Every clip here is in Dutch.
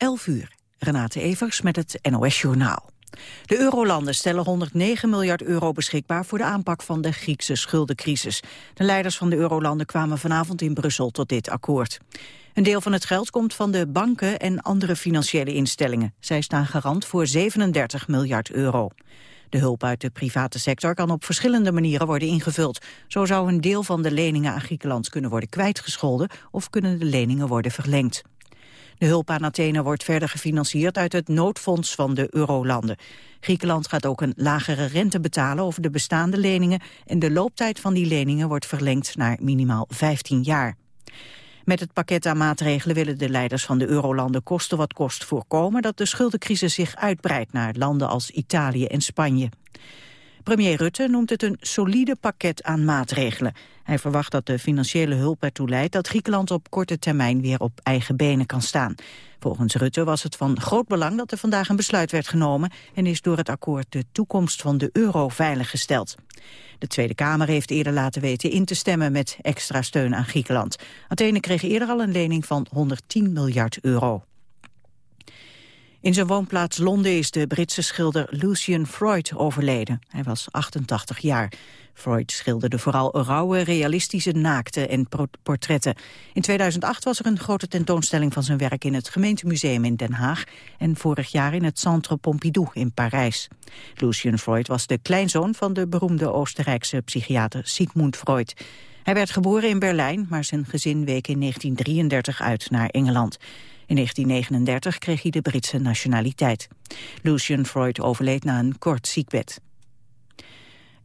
11 uur. Renate Evers met het NOS Journaal. De eurolanden stellen 109 miljard euro beschikbaar voor de aanpak van de Griekse schuldencrisis. De leiders van de eurolanden kwamen vanavond in Brussel tot dit akkoord. Een deel van het geld komt van de banken en andere financiële instellingen. Zij staan garant voor 37 miljard euro. De hulp uit de private sector kan op verschillende manieren worden ingevuld. Zo zou een deel van de leningen aan Griekenland kunnen worden kwijtgescholden of kunnen de leningen worden verlengd. De hulp aan Athene wordt verder gefinancierd uit het noodfonds van de eurolanden. Griekenland gaat ook een lagere rente betalen over de bestaande leningen en de looptijd van die leningen wordt verlengd naar minimaal 15 jaar. Met het pakket aan maatregelen willen de leiders van de eurolanden kosten wat kost voorkomen dat de schuldencrisis zich uitbreidt naar landen als Italië en Spanje. Premier Rutte noemt het een solide pakket aan maatregelen. Hij verwacht dat de financiële hulp ertoe leidt dat Griekenland op korte termijn weer op eigen benen kan staan. Volgens Rutte was het van groot belang dat er vandaag een besluit werd genomen en is door het akkoord de toekomst van de euro veiliggesteld. De Tweede Kamer heeft eerder laten weten in te stemmen met extra steun aan Griekenland. Athene kreeg eerder al een lening van 110 miljard euro. In zijn woonplaats Londen is de Britse schilder Lucian Freud overleden. Hij was 88 jaar. Freud schilderde vooral rauwe, realistische naakte en portretten. In 2008 was er een grote tentoonstelling van zijn werk in het gemeentemuseum in Den Haag en vorig jaar in het Centre Pompidou in Parijs. Lucian Freud was de kleinzoon van de beroemde Oostenrijkse psychiater Sigmund Freud. Hij werd geboren in Berlijn, maar zijn gezin week in 1933 uit naar Engeland. In 1939 kreeg hij de Britse nationaliteit. Lucian Freud overleed na een kort ziekbed.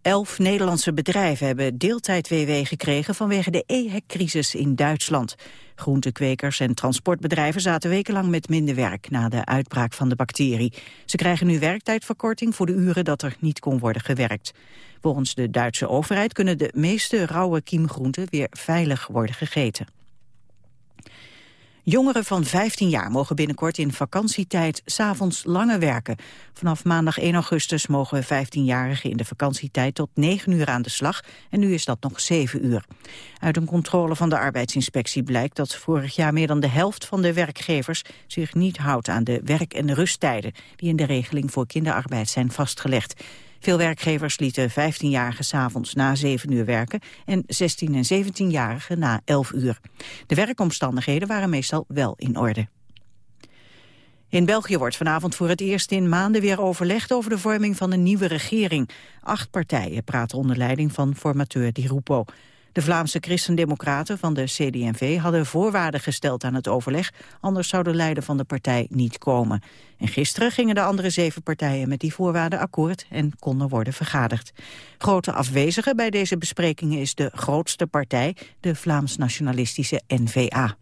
Elf Nederlandse bedrijven hebben deeltijd-WW gekregen vanwege de EHEC-crisis in Duitsland. Groentekwekers en transportbedrijven zaten wekenlang met minder werk na de uitbraak van de bacterie. Ze krijgen nu werktijdverkorting voor de uren dat er niet kon worden gewerkt. Volgens de Duitse overheid kunnen de meeste rauwe kiemgroenten weer veilig worden gegeten. Jongeren van 15 jaar mogen binnenkort in vakantietijd s'avonds langer werken. Vanaf maandag 1 augustus mogen 15-jarigen in de vakantietijd tot 9 uur aan de slag en nu is dat nog 7 uur. Uit een controle van de arbeidsinspectie blijkt dat vorig jaar meer dan de helft van de werkgevers zich niet houdt aan de werk- en rusttijden die in de regeling voor kinderarbeid zijn vastgelegd. Veel werkgevers lieten 15-jarigen s'avonds na 7 uur werken en 16- en 17-jarigen na 11 uur. De werkomstandigheden waren meestal wel in orde. In België wordt vanavond voor het eerst in maanden weer overlegd over de vorming van een nieuwe regering. Acht partijen praten onder leiding van formateur Di Rupo. De Vlaamse christendemocraten van de CD&V hadden voorwaarden gesteld aan het overleg, anders zou de leider van de partij niet komen. En gisteren gingen de andere zeven partijen met die voorwaarden akkoord en konden worden vergaderd. Grote afwezige bij deze besprekingen is de grootste partij, de Vlaams-nationalistische N-VA.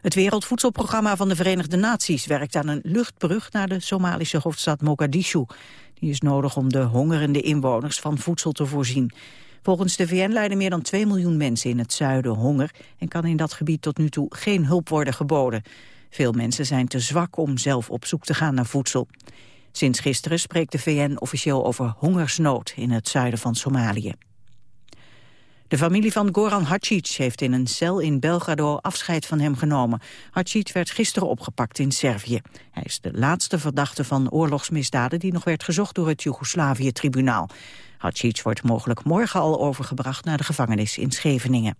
Het Wereldvoedselprogramma van de Verenigde Naties werkt aan een luchtbrug naar de Somalische hoofdstad Mogadishu. Die is nodig om de hongerende inwoners van voedsel te voorzien. Volgens de VN lijden meer dan 2 miljoen mensen in het zuiden honger... en kan in dat gebied tot nu toe geen hulp worden geboden. Veel mensen zijn te zwak om zelf op zoek te gaan naar voedsel. Sinds gisteren spreekt de VN officieel over hongersnood in het zuiden van Somalië. De familie van Goran Hadjic heeft in een cel in Belgrado afscheid van hem genomen. Hadjic werd gisteren opgepakt in Servië. Hij is de laatste verdachte van oorlogsmisdaden die nog werd gezocht door het Joegoslavië-tribunaal. Hadjic wordt mogelijk morgen al overgebracht naar de gevangenis in Scheveningen.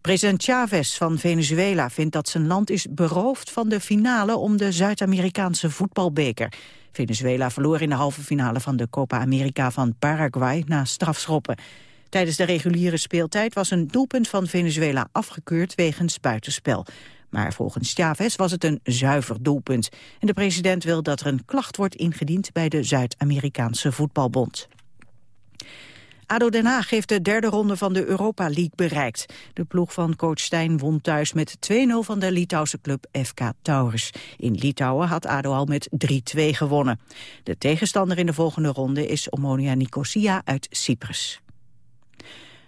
President Chavez van Venezuela vindt dat zijn land is beroofd van de finale om de Zuid-Amerikaanse voetbalbeker. Venezuela verloor in de halve finale van de Copa America van Paraguay na strafschoppen. Tijdens de reguliere speeltijd was een doelpunt van Venezuela afgekeurd wegens buitenspel. Maar volgens Chavez was het een zuiver doelpunt. En de president wil dat er een klacht wordt ingediend bij de Zuid-Amerikaanse voetbalbond. ADO Den Haag heeft de derde ronde van de Europa League bereikt. De ploeg van coach Stijn won thuis met 2-0 van de Litouwse club FK Taurus. In Litouwen had ADO al met 3-2 gewonnen. De tegenstander in de volgende ronde is Omonia Nicosia uit Cyprus.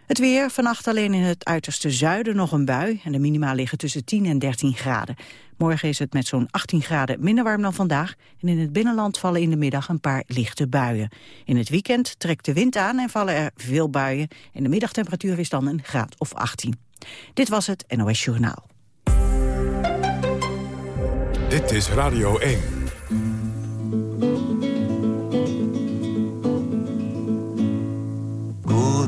Het weer, vannacht alleen in het uiterste zuiden nog een bui... en de minima liggen tussen 10 en 13 graden. Morgen is het met zo'n 18 graden minder warm dan vandaag... en in het binnenland vallen in de middag een paar lichte buien. In het weekend trekt de wind aan en vallen er veel buien... en de middagtemperatuur is dan een graad of 18. Dit was het NOS Journaal. Dit is Radio 1.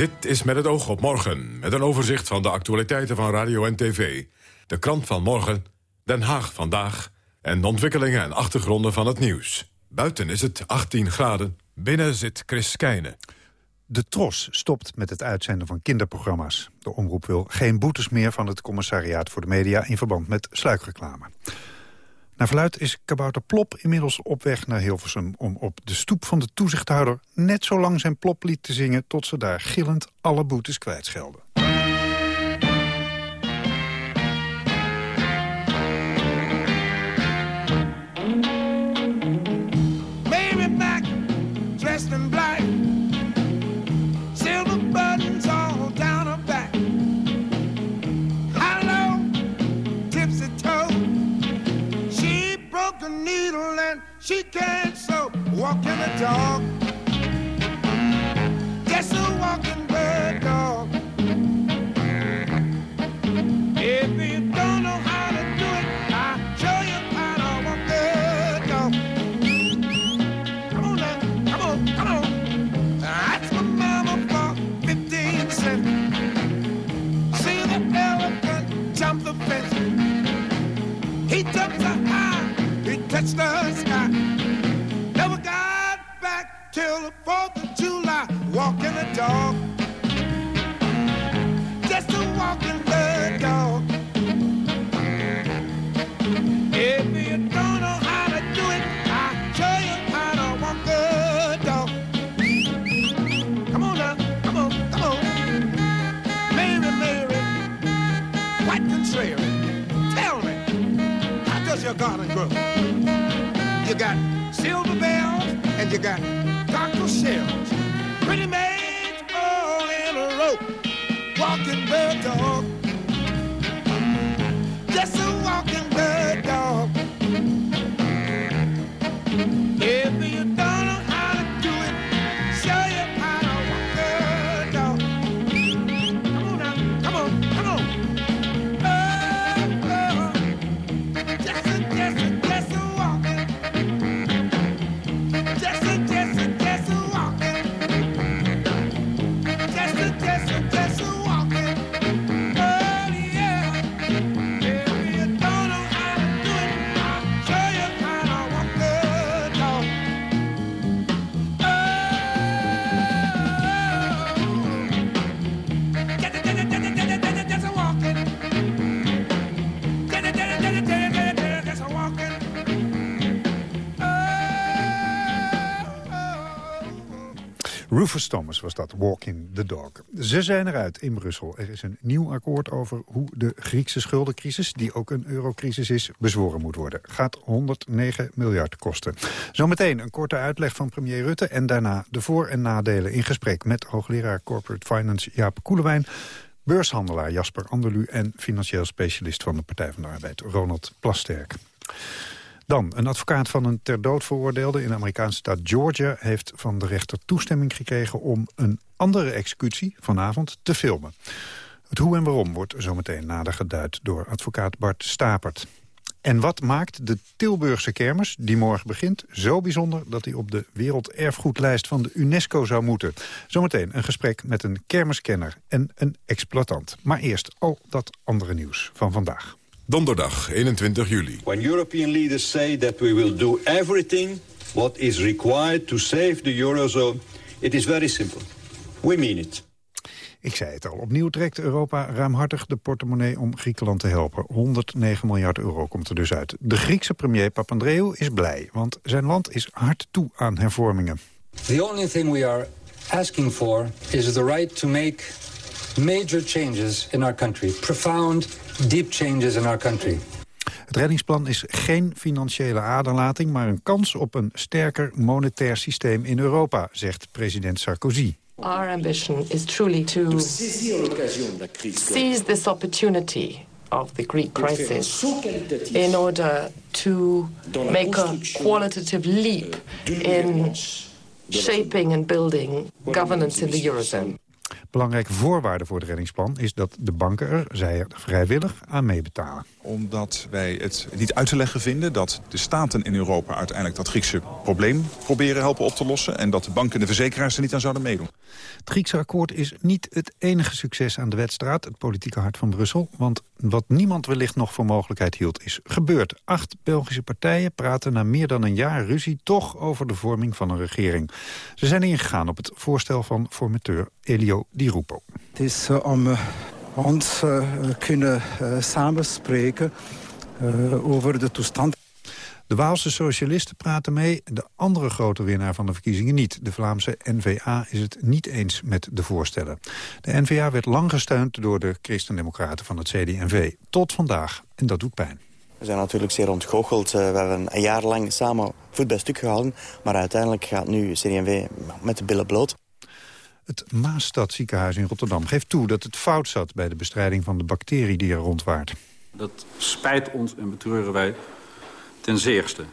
Dit is met het oog op morgen, met een overzicht van de actualiteiten van radio en tv. De krant van morgen, Den Haag vandaag en de ontwikkelingen en achtergronden van het nieuws. Buiten is het 18 graden, binnen zit Chris Keijne. De Tros stopt met het uitzenden van kinderprogramma's. De omroep wil geen boetes meer van het commissariaat voor de media... in verband met sluikreclame. Naar verluid is Kabouter Plop inmiddels op weg naar Hilversum... om op de stoep van de toezichthouder net zo lang zijn ploplied te zingen... tot ze daar gillend alle boetes kwijtschelden. She can't so walk in the dark. Touched the sky. Never got back till the 4th of July, walking the dog. Just a walking the dog. If you don't know how to do it, I'll show you how to walk the dog. Come on now, come on, come on. Mary, Mary, quite contrary. Tell me, how does your garden grow? You got silver bells and you got cockle shells. Pretty maids all in a row, walking bird dog. Rufus Thomas was dat, Walking the Dog. Ze zijn eruit in Brussel. Er is een nieuw akkoord over hoe de Griekse schuldencrisis... die ook een eurocrisis is, bezworen moet worden. Gaat 109 miljard kosten. Zometeen een korte uitleg van premier Rutte... en daarna de voor- en nadelen in gesprek... met hoogleraar Corporate Finance Jaap Koelewijn... beurshandelaar Jasper Anderlu... en financieel specialist van de Partij van de Arbeid Ronald Plasterk. Dan, een advocaat van een ter dood veroordeelde in de Amerikaanse staat Georgia... heeft van de rechter toestemming gekregen om een andere executie vanavond te filmen. Het hoe en waarom wordt zometeen nader geduid door advocaat Bart Stapert. En wat maakt de Tilburgse kermis, die morgen begint, zo bijzonder... dat hij op de werelderfgoedlijst van de UNESCO zou moeten? Zometeen een gesprek met een kermiskenner en een exploitant. Maar eerst al dat andere nieuws van vandaag. Donderdag 21 juli. When European leaders say that we will do everything what is required to save the Eurozone, it is very simple. We mean it. Ik zei het al, opnieuw trekt Europa ruimhartig de portemonnee om Griekenland te helpen. 109 miljard euro komt er dus uit. De Griekse premier Papandreou is blij, want zijn land is hard toe aan hervormingen. The only thing we are asking for is the right to make major changes in our country. Profound, deep changes in our country. Het reddingsplan is geen financiële aderlating... maar een kans op een sterker monetair systeem in Europa, zegt president Sarkozy. Our ambition is truly to seize this opportunity of the Greek crisis in order to make a qualitative leap in shaping and building governance in the Eurozone. Belangrijke voorwaarde voor het reddingsplan is dat de banken er, zij er vrijwillig, aan meebetalen. Omdat wij het niet uit te leggen vinden dat de staten in Europa uiteindelijk dat Griekse probleem proberen helpen op te lossen. En dat de banken en de verzekeraars er niet aan zouden meedoen. Het Griekse akkoord is niet het enige succes aan de Wetstraat, het politieke hart van Brussel. Want wat niemand wellicht nog voor mogelijkheid hield, is gebeurd. Acht Belgische partijen praten na meer dan een jaar ruzie toch over de vorming van een regering. Ze zijn ingegaan op het voorstel van formateur Elio Di Rupo. Het is uh, om uh, ons uh, kunnen samenspreken over de toestand. De Waalse socialisten praten mee, de andere grote winnaar van de verkiezingen niet. De Vlaamse N-VA is het niet eens met de voorstellen. De N-VA werd lang gesteund door de christendemocraten van het CD&V. Tot vandaag, en dat doet pijn. We zijn natuurlijk zeer ontgoocheld. We hebben een jaar lang samen voet bij stuk gehouden. Maar uiteindelijk gaat nu CD&V met de billen bloot. Het Maastad ziekenhuis in Rotterdam geeft toe dat het fout zat... bij de bestrijding van de bacterie die er rondwaart. Dat spijt ons en betreuren wij ten zeerste.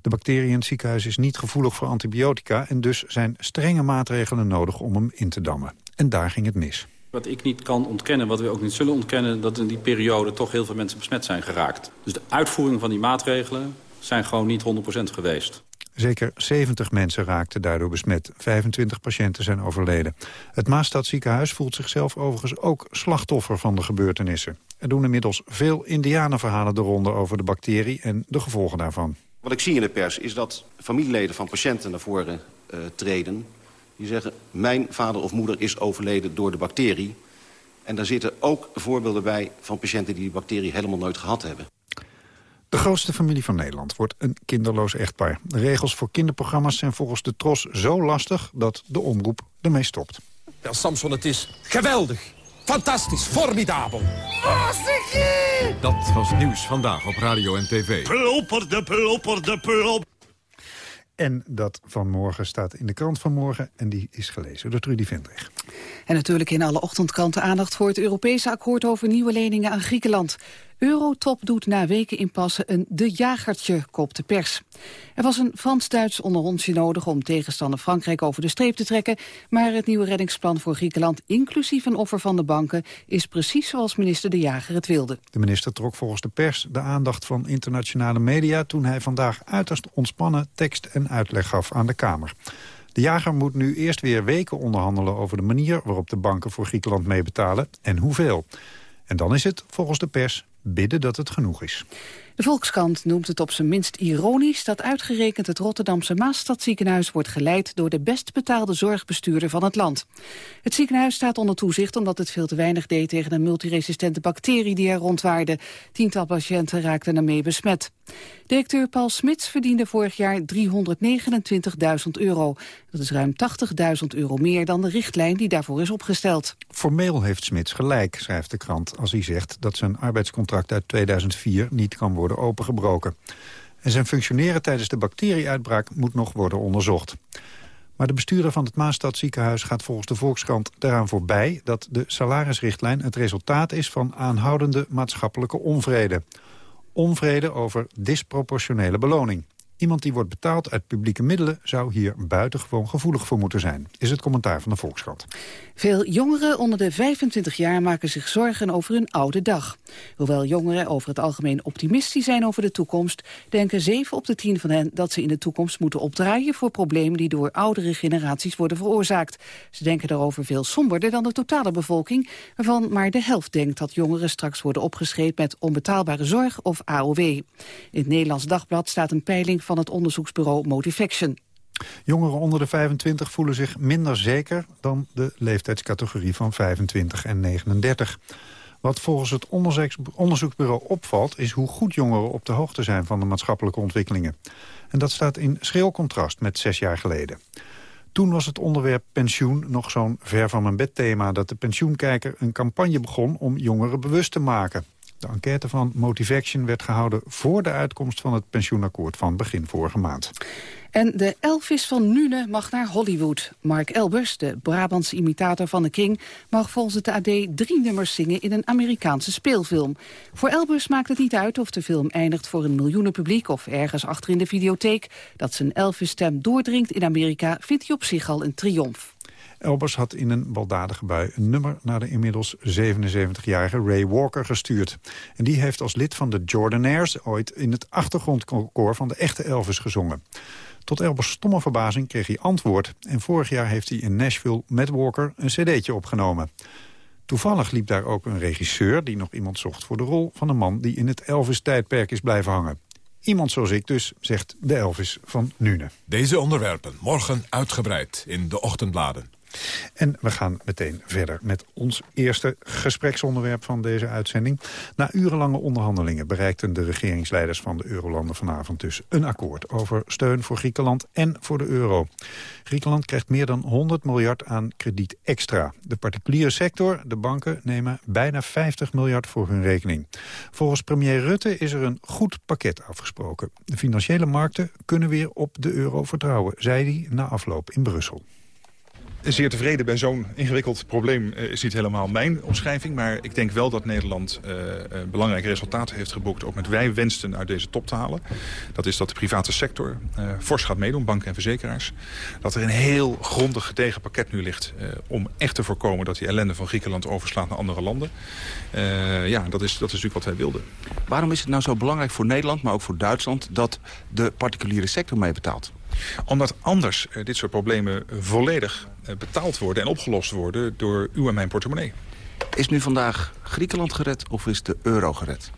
De bacterie in het ziekenhuis is niet gevoelig voor antibiotica... en dus zijn strenge maatregelen nodig om hem in te dammen. En daar ging het mis. Wat ik niet kan ontkennen, wat we ook niet zullen ontkennen... dat in die periode toch heel veel mensen besmet zijn geraakt. Dus de uitvoering van die maatregelen zijn gewoon niet 100% geweest. Zeker 70 mensen raakten daardoor besmet. 25 patiënten zijn overleden. Het Maastad ziekenhuis voelt zichzelf overigens ook slachtoffer van de gebeurtenissen. Er doen inmiddels veel indianenverhalen de ronde over de bacterie en de gevolgen daarvan. Wat ik zie in de pers is dat familieleden van patiënten naar voren uh, treden. Die zeggen, mijn vader of moeder is overleden door de bacterie. En daar zitten ook voorbeelden bij van patiënten die die bacterie helemaal nooit gehad hebben. De grootste familie van Nederland wordt een kinderloos echtpaar. De regels voor kinderprogramma's zijn volgens de Tros zo lastig... dat de omroep ermee stopt. Ja, Samson, het is geweldig. Fantastisch, formidabel. Dat was nieuws vandaag op radio en tv. Pulper de pulper de pulper. En dat van morgen staat in de krant van morgen. En die is gelezen door Trudy Vendrich. En natuurlijk in alle ochtendkranten aandacht voor het Europese akkoord over nieuwe leningen aan Griekenland. Eurotop doet na weken inpassen een de jagertje, kop de pers. Er was een Frans-Duits onderhondje nodig om tegenstander Frankrijk over de streep te trekken, maar het nieuwe reddingsplan voor Griekenland, inclusief een offer van de banken, is precies zoals minister De Jager het wilde. De minister trok volgens de pers de aandacht van internationale media toen hij vandaag uiterst ontspannen tekst en uitleg gaf aan de Kamer. De jager moet nu eerst weer weken onderhandelen over de manier waarop de banken voor Griekenland meebetalen en hoeveel. En dan is het, volgens de pers, bidden dat het genoeg is. De Volkskrant noemt het op zijn minst ironisch dat uitgerekend het Rotterdamse Maasstadziekenhuis wordt geleid door de best betaalde zorgbestuurder van het land. Het ziekenhuis staat onder toezicht omdat het veel te weinig deed tegen een multiresistente bacterie die er rondwaarde. Tiental patiënten raakten ermee besmet. Directeur Paul Smits verdiende vorig jaar 329.000 euro. Dat is ruim 80.000 euro meer dan de richtlijn die daarvoor is opgesteld. Formeel heeft Smits gelijk, schrijft de krant, als hij zegt dat zijn arbeidscontract uit 2004 niet kan worden opengebroken. En zijn functioneren tijdens de bacterieuitbraak moet nog worden onderzocht. Maar de bestuurder van het Maastad ziekenhuis gaat volgens de Volkskrant eraan voorbij... dat de salarisrichtlijn het resultaat is van aanhoudende maatschappelijke onvrede onvrede over disproportionele beloning. Iemand die wordt betaald uit publieke middelen zou hier buitengewoon gevoelig voor moeten zijn, is het commentaar van de Volkskrant. Veel jongeren onder de 25 jaar maken zich zorgen over hun oude dag. Hoewel jongeren over het algemeen optimistisch zijn over de toekomst, denken 7 op de 10 van hen dat ze in de toekomst moeten opdraaien voor problemen die door oudere generaties worden veroorzaakt. Ze denken daarover veel somberder dan de totale bevolking, waarvan maar de helft denkt dat jongeren straks worden opgeschreven met onbetaalbare zorg of AOW. In het Nederlands Dagblad staat een peiling van het onderzoeksbureau Motivaction. Jongeren onder de 25 voelen zich minder zeker dan de leeftijdscategorie van 25 en 39. Wat volgens het onderzoeksbureau opvalt... is hoe goed jongeren op de hoogte zijn van de maatschappelijke ontwikkelingen. En dat staat in schril contrast met zes jaar geleden. Toen was het onderwerp pensioen nog zo'n ver van mijn bed thema... dat de pensioenkijker een campagne begon om jongeren bewust te maken. De enquête van Motivaction werd gehouden voor de uitkomst van het pensioenakkoord van begin vorige maand. En de Elvis van Nune mag naar Hollywood. Mark Elbers, de Brabantse imitator van de King... mag volgens het AD drie nummers zingen in een Amerikaanse speelfilm. Voor Elbers maakt het niet uit of de film eindigt voor een miljoenenpubliek... of ergens achter in de videotheek. Dat zijn Elvis-stem doordringt in Amerika vindt hij op zich al een triomf. Elbers had in een baldadige bui een nummer naar de inmiddels 77-jarige Ray Walker gestuurd. En die heeft als lid van de Jordanaires ooit in het achtergrondkoor van de echte Elvis gezongen. Tot Elbers stomme verbazing kreeg hij antwoord. En vorig jaar heeft hij in Nashville met Walker een cd'tje opgenomen. Toevallig liep daar ook een regisseur die nog iemand zocht voor de rol van een man die in het Elvis-tijdperk is blijven hangen. Iemand zoals ik dus, zegt de Elvis van Nune. Deze onderwerpen morgen uitgebreid in de ochtendbladen. En we gaan meteen verder met ons eerste gespreksonderwerp van deze uitzending. Na urenlange onderhandelingen bereikten de regeringsleiders van de Eurolanden vanavond dus een akkoord over steun voor Griekenland en voor de euro. Griekenland krijgt meer dan 100 miljard aan krediet extra. De particuliere sector, de banken, nemen bijna 50 miljard voor hun rekening. Volgens premier Rutte is er een goed pakket afgesproken. De financiële markten kunnen weer op de euro vertrouwen, zei hij na afloop in Brussel zeer tevreden bij zo'n ingewikkeld probleem uh, is niet helemaal mijn omschrijving. Maar ik denk wel dat Nederland uh, belangrijke resultaten heeft geboekt... ook met wij wensten uit deze top te halen. Dat is dat de private sector fors gaat meedoen, banken en verzekeraars. Dat er een heel grondig gedegen pakket nu ligt... om echt te voorkomen dat die ellende van Griekenland overslaat naar andere landen. ja, dat is, dat is natuurlijk wat wij wilden. Waarom is het nou zo belangrijk voor Nederland, maar ook voor Duitsland... dat de particuliere sector meebetaalt? Omdat anders uh, dit soort problemen volledig uh, betaald worden en opgelost worden door uw en mijn portemonnee. Is nu vandaag Griekenland gered of is de euro gered?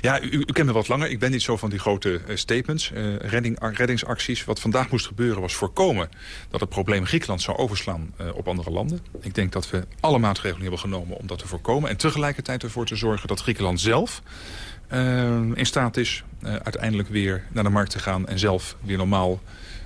Ja, u, u kent me wat langer. Ik ben niet zo van die grote uh, statements, redding, reddingsacties. Wat vandaag moest gebeuren was voorkomen dat het probleem Griekenland zou overslaan op andere landen. Ik denk dat we alle maatregelen hebben genomen om dat te voorkomen. En tegelijkertijd ervoor te zorgen dat Griekenland zelf in staat is uiteindelijk weer naar de markt te gaan en zelf weer normaal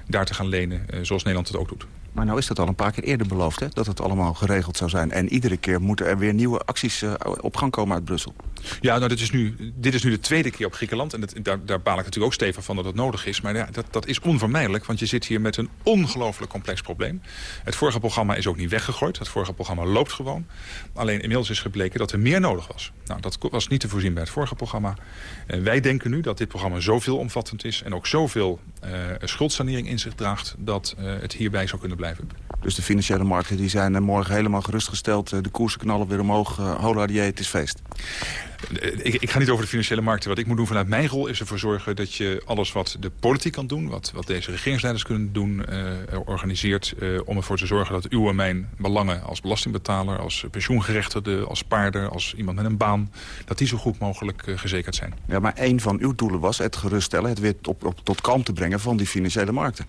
daar te gaan lenen, eh, zoals Nederland het ook doet. Maar nou is dat al een paar keer eerder beloofd, hè? dat het allemaal geregeld zou zijn. En iedere keer moeten er weer nieuwe acties uh, op gang komen uit Brussel. Ja, nou, dit, is nu, dit is nu de tweede keer op Griekenland. En dat, daar, daar baal ik natuurlijk ook stevig van dat het nodig is. Maar ja, dat, dat is onvermijdelijk, want je zit hier met een ongelooflijk complex probleem. Het vorige programma is ook niet weggegooid. Het vorige programma loopt gewoon. Alleen inmiddels is gebleken dat er meer nodig was. Nou, dat was niet te voorzien bij het vorige programma. En wij denken nu dat dit programma zoveel omvattend is... en ook zoveel uh, schuldsanering in zich draagt... dat uh, het hierbij zou kunnen Dus de financiële markten die zijn morgen helemaal gerustgesteld. De koersen knallen weer omhoog. Hola, het is feest. Ik, ik, ga niet over de financiële markten. Wat ik moet doen vanuit mijn rol is ervoor zorgen dat je alles wat de politiek kan doen... wat, wat deze regeringsleiders kunnen doen, uh, organiseert... Uh, om ervoor te zorgen dat uw en mijn belangen als belastingbetaler... als pensioengerechtigde, als paarder, als iemand met een baan... dat die zo goed mogelijk uh, gezekerd zijn. Ja, maar een van uw doelen was het geruststellen... het weer op, op, tot kalm te brengen van die financiële markten.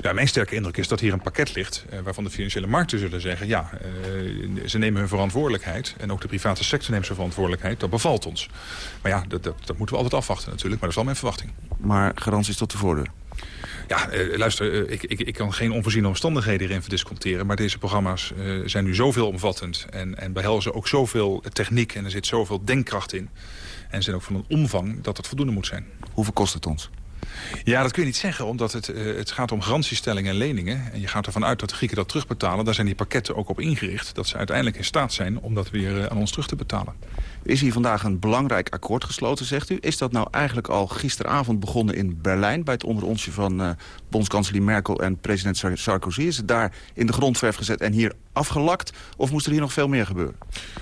Ja, mijn sterke indruk is dat hier een pakket ligt... waarvan de financiële markten zullen zeggen... ja, ze nemen hun verantwoordelijkheid... en ook de private sector neemt zijn verantwoordelijkheid... Dat bevalt ons. Maar ja, dat, dat, dat moeten we altijd afwachten natuurlijk. Maar dat is wel mijn verwachting. Maar garanties tot de voordeur? Ja, eh, luister, eh, ik, ik, ik, kan geen onvoorziene omstandigheden erin verdisconteren. Maar deze programma's eh, zijn nu zoveel omvattend. En, en behelzen ook zoveel techniek. En er zit zoveel denkkracht in. En zijn ook van een omvang dat het voldoende moet zijn. Hoeveel kost het ons? Ja, dat kun je niet zeggen, omdat het, uh, het gaat om garantiestellingen en leningen. En je gaat ervan uit dat de Grieken dat terugbetalen. Daar zijn die pakketten ook op ingericht. Dat ze uiteindelijk in staat zijn om dat weer uh, aan ons terug te betalen. Is hier vandaag een belangrijk akkoord gesloten, zegt u. Is dat nou eigenlijk al gisteravond begonnen in Berlijn... bij het onderontje van uh, bondskanselier Merkel en president Sarkozy? Is het daar in de grondverf gezet en hier afgelakt? Of moest er hier nog veel meer gebeuren?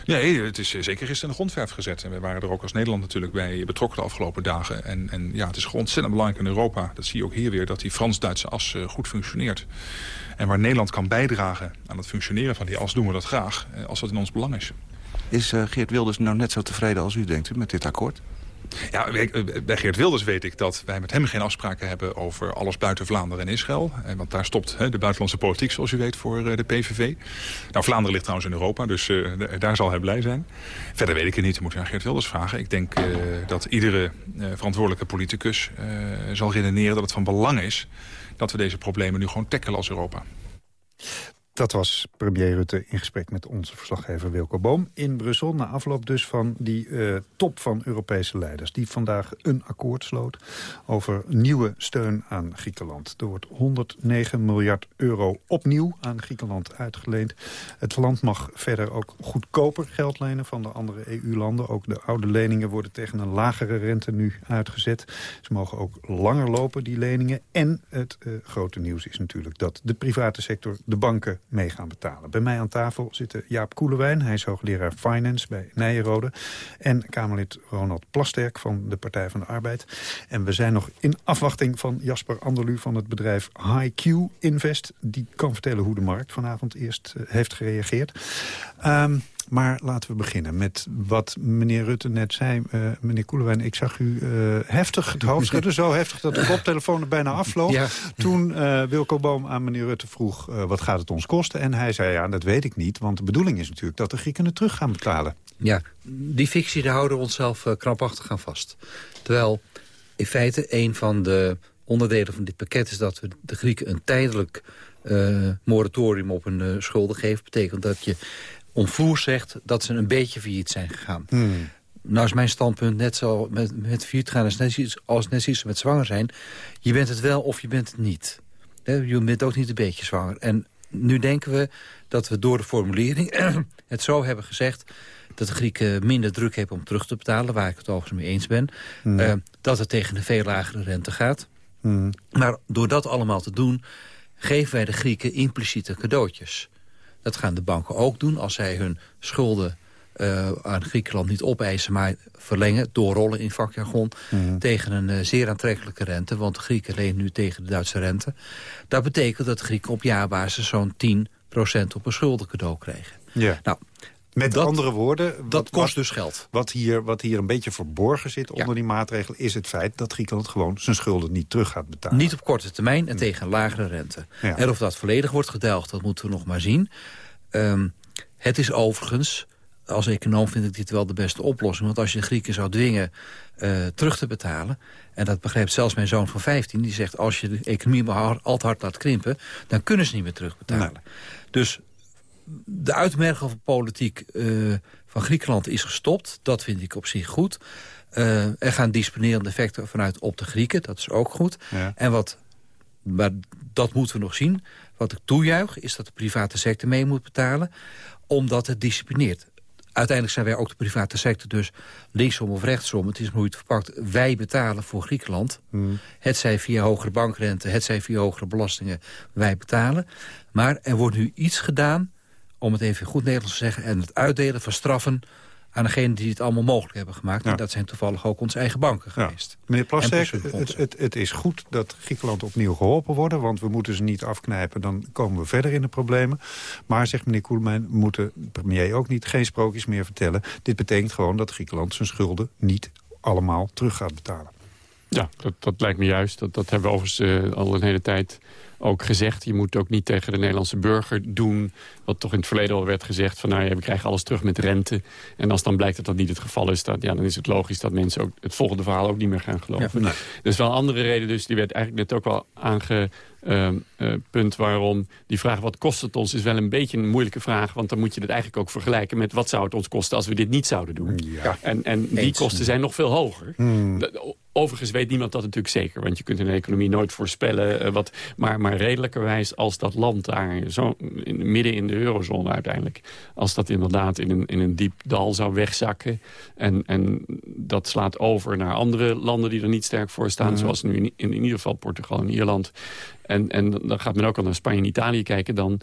Nee, het is zeker gisteren in de grondverf gezet. En we waren er ook als Nederland natuurlijk bij betrokken de afgelopen dagen. En, en ja, het is gewoon ontzettend belangrijk in Europa. Dat zie je ook hier weer, dat die Frans-Duitse as uh, goed functioneert. En waar Nederland kan bijdragen aan het functioneren van die as... doen we dat graag, als dat in ons belang is. Is uh, Geert Wilders nou net zo tevreden als u, denkt u, met dit akkoord? Ja, bij Geert Wilders weet ik dat wij met hem geen afspraken hebben over alles buiten Vlaanderen en Israël. Want daar stopt de buitenlandse politiek, zoals u weet, voor de PVV. Nou, Vlaanderen ligt trouwens in Europa, dus daar zal hij blij zijn. Verder weet ik het niet, dan moet je aan Geert Wilders vragen. Ik denk dat iedere verantwoordelijke politicus zal redeneren dat het van belang is dat we deze problemen nu gewoon tackelen als Europa. Dat was premier Rutte in gesprek met onze verslaggever Wilco Boom in Brussel. Na afloop dus van die uh, top van Europese leiders. Die vandaag een akkoord sloot over nieuwe steun aan Griekenland. Er wordt 109 miljard euro opnieuw aan Griekenland uitgeleend. Het land mag verder ook goedkoper geld lenen van de andere EU-landen. Ook de oude leningen worden tegen een lagere rente nu uitgezet. Ze mogen ook langer lopen, die leningen. En het uh, grote nieuws is natuurlijk dat de private sector, de banken mee gaan betalen. Bij mij aan tafel zitten Jaap Koelewijn. Hij is hoogleraar Finance bij Nijenrode. En Kamerlid Ronald Plasterk van de Partij van de Arbeid. En we zijn nog in afwachting van Jasper Anderlu van het bedrijf HiQ Invest. Die kan vertellen hoe de markt vanavond eerst uh, heeft gereageerd. Um, maar laten we beginnen met wat meneer Rutte net zei. Uh, meneer Koelewijn, ik zag u uh, heftig het hoofd schudden. zo heftig dat de koptelefoon er bijna afvloog. Ja. Toen uh, Wilco Boom aan meneer Rutte vroeg... wat gaat het ons kosten? En hij zei, ja, dat weet ik niet. Want de bedoeling is natuurlijk dat de Grieken het terug gaan betalen. Ja, die fictie daar houden we onszelf krampachtig aan vast. Terwijl in feite een van de onderdelen van dit pakket... is dat we de Grieken een tijdelijk moratorium op hun schulden geven. betekent dat je omvloers zegt dat ze een beetje failliet zijn gegaan. Hmm. Nou is mijn standpunt net zo met, met failliet gaan als net, als net iets met zwanger zijn. Je bent het wel of je bent het niet. Je bent ook niet een beetje zwanger. En nu denken we dat we door de formulering het zo hebben gezegd dat de Grieken minder druk hebben om terug te betalen... waar ik het overigens mee eens ben. Hmm. Uh, dat het tegen een veel lagere rente gaat. Hmm. Maar door dat allemaal te doen... geven wij de Grieken impliciete cadeautjes. Dat gaan de banken ook doen als zij hun schulden uh, aan Griekenland niet opeisen... maar verlengen, doorrollen in vakjargon... Mm. tegen een uh, zeer aantrekkelijke rente. Want de Grieken lenen nu tegen de Duitse rente. Dat betekent dat de Grieken op jaarbasis zo'n 10% op een schuldencadeau krijgen. Ja. Nou, met dat, andere woorden... Wat, dat kost dus geld. Wat hier, wat hier een beetje verborgen zit onder die maatregel... is het feit dat Griekenland gewoon zijn schulden niet terug gaat betalen. Niet op korte termijn en tegen een lagere rente. En of dat volledig wordt gedelgd, dat moeten we nog maar zien. Um, het is overigens, als econoom vind ik dit wel de beste oplossing. Want als je de Grieken zou dwingen uh, terug te betalen... en dat begrijpt zelfs mijn zoon van 15... die zegt als je de economie maar al te hard laat krimpen... dan kunnen ze niet meer terugbetalen. Nee. Dus de uitmergel van politiek uh, van Griekenland is gestopt. Dat vind ik op zich goed. Uh, er gaan disciplinerende effecten vanuit op de Grieken. Dat is ook goed. Ja. En wat, maar dat moeten we nog zien. Wat ik toejuich is dat de private sector mee moet betalen. Omdat het disciplineert. Uiteindelijk zijn wij ook de private sector dus linksom of rechtsom. Het is moeite verpakt. Wij betalen voor Griekenland. Hmm. Het zij via hogere bankrente, het zij via hogere belastingen. Wij betalen. Maar er wordt nu iets gedaan om het even goed Nederlands te zeggen... en het uitdelen van straffen aan degenen die het allemaal mogelijk hebben gemaakt. En dat zijn toevallig ook onze eigen banken geweest. Ja. Meneer Plasterk, het, het, het, is goed dat Griekenland opnieuw geholpen wordt... want we moeten ze niet afknijpen, dan komen we verder in de problemen. Maar, zegt meneer Koelmijn, moet de premier ook niet geen sprookjes meer vertellen. Dit betekent gewoon dat Griekenland zijn schulden niet allemaal terug gaat betalen. Ja, dat, dat lijkt me juist. Dat, dat hebben we overigens uh, al een hele tijd ook gezegd. Je moet ook niet tegen de Nederlandse burger doen... wat toch in het verleden al werd gezegd... van nou ja, we krijgen alles terug met rente. En als dan blijkt dat dat niet het geval is... Dat, ja, dan is het logisch dat mensen ook het volgende verhaal ook niet meer gaan geloven. Ja, nee. Is wel een andere reden, dus die werd eigenlijk net ook wel aange uh, uh, punt waarom die vraag wat kost het ons is wel een beetje een moeilijke vraag. Want dan moet je het eigenlijk ook vergelijken met wat zou het ons kosten als we dit niet zouden doen. Ja. En, en die kosten zijn nog veel hoger. Hmm. Overigens weet niemand dat natuurlijk zeker. Want je kunt in een economie nooit voorspellen. Uh, wat, maar, maar redelijkerwijs als dat land daar zo in, midden in de eurozone uiteindelijk. Als dat inderdaad in een, in een diep dal zou wegzakken. En, en dat slaat over naar andere landen die er niet sterk voor staan. Hmm. Zoals nu in, in, in ieder geval Portugal en Ierland. En, en dan gaat men ook al naar Spanje en Italië kijken... dan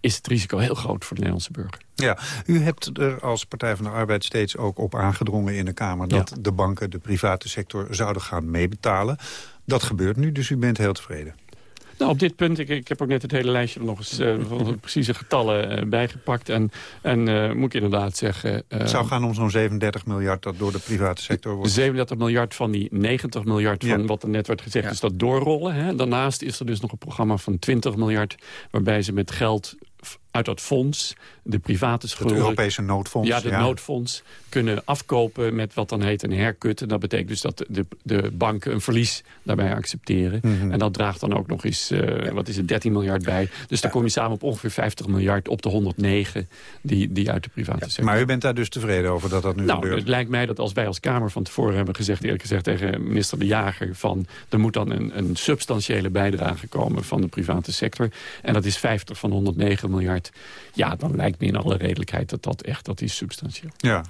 is het risico heel groot voor de Nederlandse burger. Ja, u hebt er als Partij van de Arbeid steeds ook op aangedrongen in de Kamer... dat de banken, de private sector, zouden gaan meebetalen. Dat gebeurt nu, dus u bent heel tevreden. Nou, op dit punt, ik, ik heb ook net het hele lijstje nog eens uh, van precieze getallen uh, bijgepakt. En, en uh, moet ik inderdaad zeggen... het zou gaan om zo'n 37 miljard dat door de private sector wordt... 37 miljard van die 90 miljard van wat er net werd gezegd, ja. is dat doorrollen. Hè? Daarnaast is er dus nog een programma van 20 miljard... waarbij ze met geld uit dat fonds de private schulden... Het Europese noodfonds. Ja, het noodfonds kunnen afkopen met wat dan heet een haircut. En dat betekent dus dat de, de banken een verlies daarbij accepteren. Mhm. En dat draagt dan ook nog eens, eh, wat is het, 13 miljard bij. Dus dan kom je samen op ongeveer 50 miljard op de 109 die, die uit de private sector... Maar u bent daar dus tevreden over dat dat nu nou, gebeurt? het lijkt mij dat als wij als Kamer van tevoren hebben gezegd... eerlijk gezegd tegen minister De Jager... van er moet dan een, een substantiële bijdrage komen van de private sector. En dat is 50 van 109 miljard. Ja, dan lijkt me in alle redelijkheid dat dat echt dat is substantieel. Ja,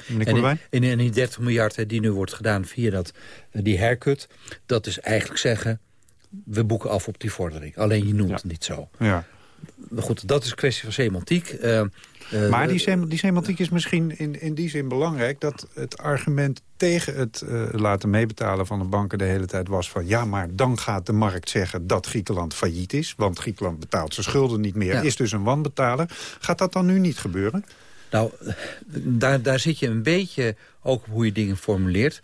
En in, in die 30 miljard hè, die nu wordt gedaan via dat, eh, die haircut... dat is eigenlijk zeggen, we boeken af op die vordering. Alleen je noemt het niet zo. Ja. Maar goed, dat is een kwestie van semantiek. Eh, eh, Maar die, sem die semantiek is misschien in, in die zin belangrijk... dat het argument tegen het eh, laten meebetalen van de banken de hele tijd was van... ja, maar dan gaat de markt zeggen dat Griekenland failliet is... want Griekenland betaalt zijn schulden niet meer, Ja. is dus een wanbetaler. Gaat dat dan nu niet gebeuren? Nou, daar, daar zit je een beetje ook op hoe je dingen formuleert.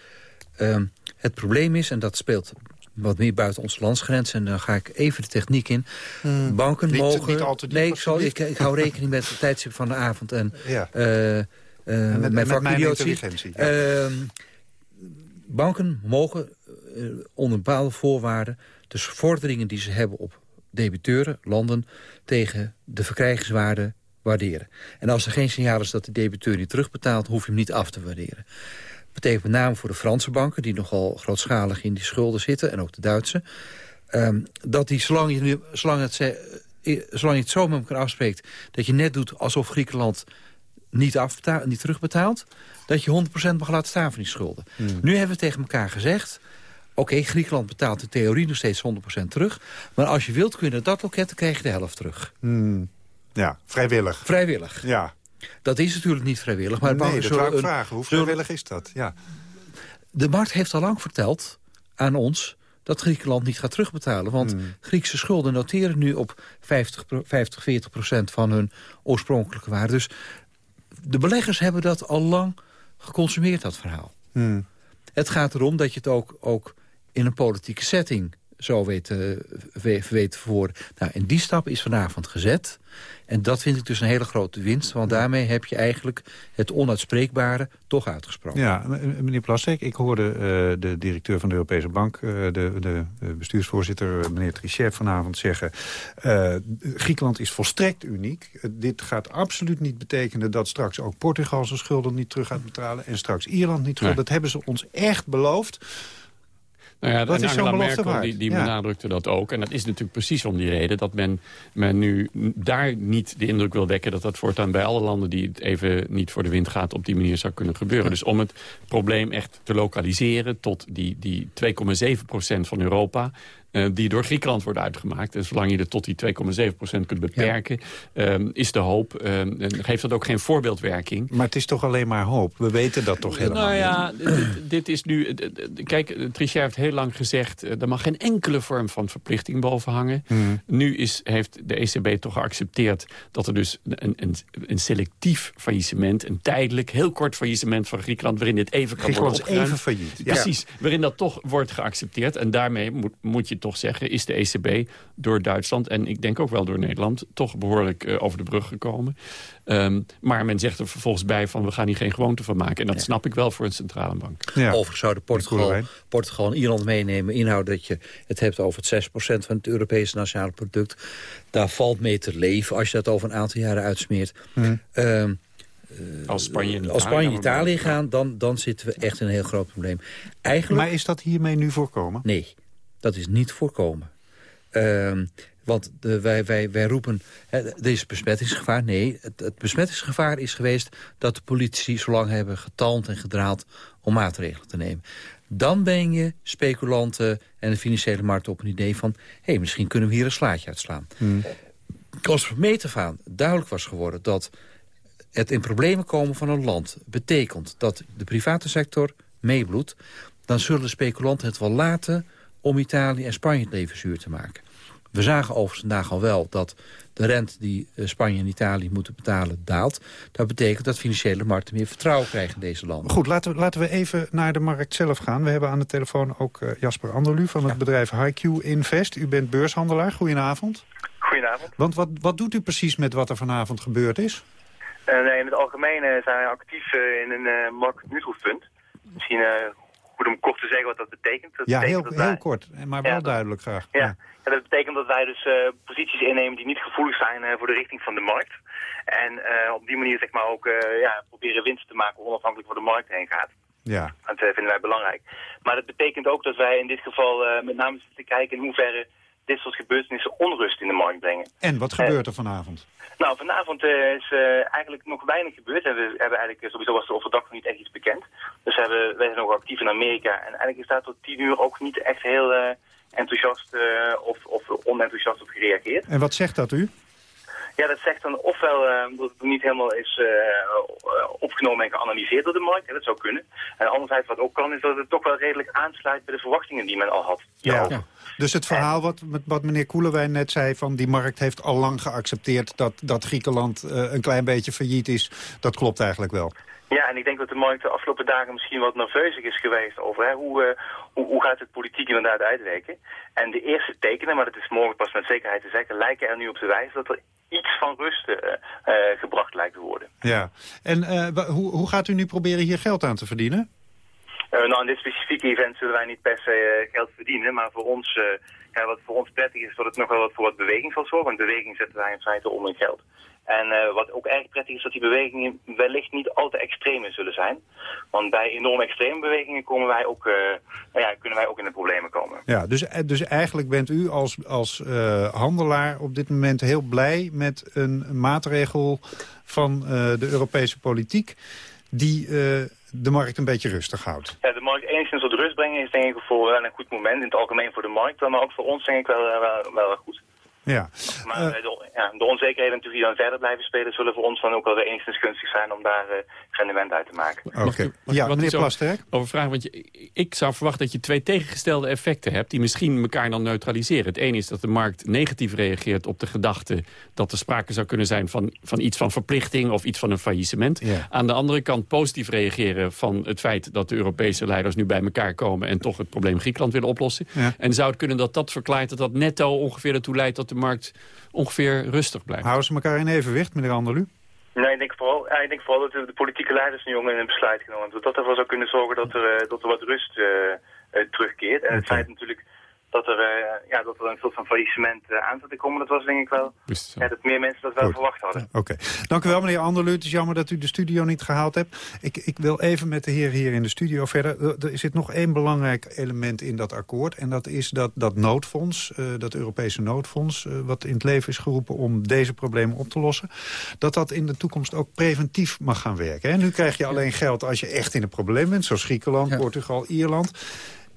Ehm, het probleem is, en dat speelt wat meer buiten onze landsgrenzen... en dan ga ik even de techniek in. Hmm. Banken Niet- mogen... niet al te diep, nee, ik, zal, ik, ik hou rekening met het tijdstip van de avond... en Ja. eh, eh, met- mijn met mijn vakidiotie. intelligentie, ja. Ehm, banken mogen eh, onder bepaalde voorwaarden... dus vorderingen die ze hebben op debiteuren, landen... tegen de verkrijgingswaarde waarderen. En als er geen signaal is dat de debiteur niet terugbetaalt... hoef je hem niet af te waarderen. Dat betekent met name voor de Franse banken... die nogal grootschalig in die schulden zitten, en ook de Duitse... ehm, dat die, zolang je, nu, zolang, het, eh, zolang je het zo met elkaar afspreekt... dat je net doet alsof Griekenland niet, afbetaalt, niet terugbetaalt... dat je 100% mag laten staan van die schulden. Nu hebben we tegen elkaar gezegd... Oké, Griekenland betaalt in theorie nog steeds 100% terug. Maar als je wilt kun je naar dat loket, dan krijg je de helft terug. Hmm. Ja, vrijwillig. Vrijwillig. Ja. Dat is natuurlijk niet vrijwillig. Maar nee, banken dat wou ik vragen. Hoe vrijwillig is dat? Ja. De markt heeft al lang verteld aan ons dat Griekenland niet gaat terugbetalen. Want Hmm. Griekse schulden noteren nu op 50, pro- 50 40 procent van hun oorspronkelijke waarde. Dus de beleggers hebben dat al lang geconsumeerd, dat verhaal. Hmm. Het gaat erom dat je het ook, ook in een politieke setting zo weet, we- weet verwoorden. Nou, en die stap is vanavond gezet. En dat vind ik dus een hele grote winst. Want daarmee heb je eigenlijk het onuitspreekbare toch uitgesproken. Ja, meneer Plastek, ik hoorde eh, de directeur van de Europese Bank... eh, de, de eh, bestuursvoorzitter, eh, meneer Trichet, vanavond zeggen... eh, Griekenland is volstrekt uniek. Eh, dit gaat absoluut niet betekenen dat straks ook Portugal zijn schulden niet terug gaat betalen... en straks Ierland niet terug. Nee. Dat hebben ze ons echt beloofd. Nou ja, Wat en is Angela Merkel die, die Ja. benadrukte dat ook. En dat is natuurlijk precies om die reden dat men, men nu daar niet de indruk wil wekken... dat dat voortaan bij alle landen die het even niet voor de wind gaat... op die manier zou kunnen gebeuren. Dus om het probleem echt te lokaliseren tot die, die 2,7 procent van Europa... eh, die door Griekenland wordt uitgemaakt. En zolang je er tot die 2,7 procent kunt beperken... ehm, is de hoop, ehm, en geeft dat ook geen voorbeeldwerking... Maar het is toch alleen maar hoop? We weten dat toch helemaal nou ja, dit, dit is nu... Kijk, Trichet heeft heel lang gezegd... eh, er mag geen enkele vorm van verplichting boven hangen. Hmm. Nu is, heeft de ECB toch geaccepteerd... dat er dus een, een, een selectief faillissement... een tijdelijk, heel kort faillissement van Griekenland... waarin dit even kan worden Griekenland is opgeruimd. even failliet. Ja. Precies, waarin dat toch wordt geaccepteerd. En daarmee moet, moet je toch zeggen... is de ECB door Duitsland en ik denk ook wel door Nederland... toch behoorlijk eh, over de brug gekomen. Ehm, maar men zegt er vervolgens bij van... we gaan hier geen gewoonte van maken. En dat snap ik wel voor een centrale bank. Overigens zouden Portugal, Portugal en Ierland meenemen. Inhoud dat je het hebt over het 6% van het Europese nationale product. Daar valt mee te leven als je dat over een aantal jaren uitsmeert. Hmm. Ehm, Als Spanje en als Spanje en Italië Italië gaan, dan, dan zitten we echt in een heel groot probleem. Eigenlijk, Maar is dat hiermee nu voorkomen? Nee, dat is niet voorkomen. Ehm, want de, wij, wij, wij roepen, hè, er is besmettingsgevaar. Nee, het, het besmettingsgevaar is geweest dat de politici zo lang hebben getalmd en gedraald om maatregelen te nemen. Dan ben je speculanten en de financiële markt op een idee van... hé, hey, misschien kunnen we hier een slaatje uitslaan. Hmm. Als van meet af aan duidelijk was geworden dat het in problemen komen van een land... betekent dat de private sector meebloedt... dan zullen de speculanten het wel laten om Italië en Spanje het leven zuur te maken. We zagen overigens vandaag al wel dat de rente die eh, Spanje en Italië moeten betalen daalt. Dat betekent dat financiële markten meer vertrouwen krijgen in deze landen. Goed, laten we, laten we even naar de markt zelf gaan. We hebben aan de telefoon ook eh, Jasper Anderlu van het bedrijf HiQ Invest. U bent beurshandelaar. Goedenavond. Goedenavond. Want wat, wat doet u precies met wat er vanavond gebeurd is? Uh, nee, in het algemeen uh, zijn wij actief uh, in een uh, Market Neutral Fund. Misschien goed om kort te zeggen wat dat betekent. Dat ja, betekent heel, dat heel wij... kort, maar wel Ja, duidelijk graag. Ja. ja, dat betekent dat wij dus posities innemen die niet gevoelig zijn voor de richting van de markt. En op die manier zeg maar ook ja, proberen winst te maken onafhankelijk waar de markt heen gaat. Ja. Dat vinden wij belangrijk. Maar dat betekent ook dat wij in dit geval met name zitten te kijken in hoeverre dit soort gebeurtenissen onrust in de markt brengen. En wat gebeurt er vanavond? Nou, vanavond uh, is uh, eigenlijk nog weinig gebeurd. En we hebben eigenlijk, sowieso was er overdag nog niet echt iets bekend. Dus we hebben, wij zijn nog actief in Amerika. En eigenlijk is daar tot tien uur ook niet echt heel uh, enthousiast of, of onenthousiast op gereageerd. En wat zegt dat u? Ja, dat zegt dan ofwel dat het niet helemaal is opgenomen en geanalyseerd door de markt. Ja, dat zou kunnen. En anderzijds wat ook kan, is dat het toch wel redelijk aansluit bij de verwachtingen die men al had. Ja. ja. Dus het verhaal wat, wat meneer Koelewijn net zei... van die markt heeft al lang geaccepteerd dat, dat Griekenland uh, een klein beetje failliet is... dat klopt eigenlijk wel. Ja, en ik denk dat de markt de afgelopen dagen misschien wat nerveusig is geweest over hè, hoe, uh, hoe, hoe gaat het politiek inderdaad uitwerken. En de eerste tekenen, maar dat is morgen pas met zekerheid te zeggen, lijken er nu op te wijzen dat er iets van rust uh, uh, gebracht lijkt te worden. Ja, en hoe, hoe gaat u nu proberen hier geld aan te verdienen? Nou, in dit specifieke event zullen wij niet per se geld verdienen, maar voor ons, ja, wat voor ons prettig is, dat het nog wel wat voor wat beweging zal zorgen. Want beweging zetten wij in feite om in geld. En wat ook erg prettig is, dat die bewegingen wellicht niet al te extreme zullen zijn. Want bij enorm extreme bewegingen komen wij ook, nou ja, kunnen wij ook in de problemen komen. Ja, dus, dus eigenlijk bent u als, als handelaar op dit moment heel blij met een maatregel van de Europese politiek die de markt een beetje rustig houdt. Ja, de markt enigszins tot rust brengen is denk ik voor wel een goed moment. In het algemeen voor de markt, maar ook voor ons denk ik wel, wel, wel goed. Ja. Maar uh, de, ja, de onzekerheden natuurlijk die dan verder blijven spelen... zullen voor ons dan ook wel weer enigszins gunstig zijn om daar uh, rendement uit te maken. Oké. Okay. Ja, meneer Plasterk? Over vragen, want je, ik zou verwachten dat je twee tegengestelde effecten hebt... die misschien elkaar dan neutraliseren. Het ene is dat de markt negatief reageert op de gedachte... dat er sprake zou kunnen zijn van, van iets van verplichting... of iets van een faillissement. Ja. Aan de andere kant positief reageren van het feit... dat de Europese leiders nu bij elkaar komen... en toch het probleem Griekenland willen oplossen. Ja. En zou het kunnen dat dat verklaart dat dat netto ongeveer ertoe leidt... dat de markt ongeveer rustig blijft. Houden ze elkaar in evenwicht, meneer Anderlu? Nee, ik denk vooral, ik denk vooral dat de, politieke leiders nu jongen in een besluit genomen hebben. Dat ervoor zou kunnen zorgen dat er, uh, dat er wat rust uh, uh, terugkeert. En okay. het feit natuurlijk dat er, ja, dat er een soort van faillissement aan zat te komen, dat was denk ik wel ja, dat meer mensen dat wel Goed. verwacht hadden. Oké, okay. dank u wel meneer Anderlu. Het is jammer dat u de studio niet gehaald hebt. Ik, ik wil even met de heer hier in de studio verder. Er zit nog één belangrijk element in dat akkoord. En dat is dat, dat noodfonds, uh, dat Europese noodfonds... Uh, wat in het leven is geroepen om deze problemen op te lossen... dat dat in de toekomst ook preventief mag gaan werken. Hè? Nu krijg je alleen geld als je echt in een probleem bent... zoals Griekenland, ja. Portugal, Ierland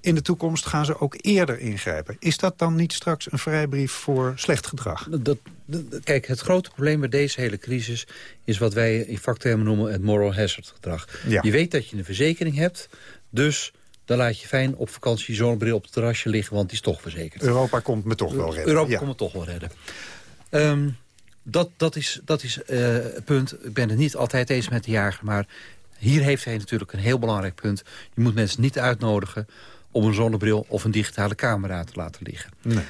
in de toekomst gaan ze ook eerder ingrijpen. Is dat dan niet straks een vrijbrief voor slecht gedrag? Dat, dat, kijk, het grote probleem bij deze hele crisis... is wat wij in vaktermen noemen het moral hazard gedrag. Ja. Je weet dat je een verzekering hebt, dus... dan laat je fijn op vakantie zo'n bril op het terrasje liggen... want die is toch verzekerd. Europa komt me toch wel redden. Europa ja. komt me toch wel redden. Um, dat, dat is, dat is uh, het punt. Ik ben het niet altijd eens met de jager, maar... hier heeft hij natuurlijk een heel belangrijk punt. Je moet mensen niet uitnodigen om een zonnebril of een digitale camera te laten liggen. Nee.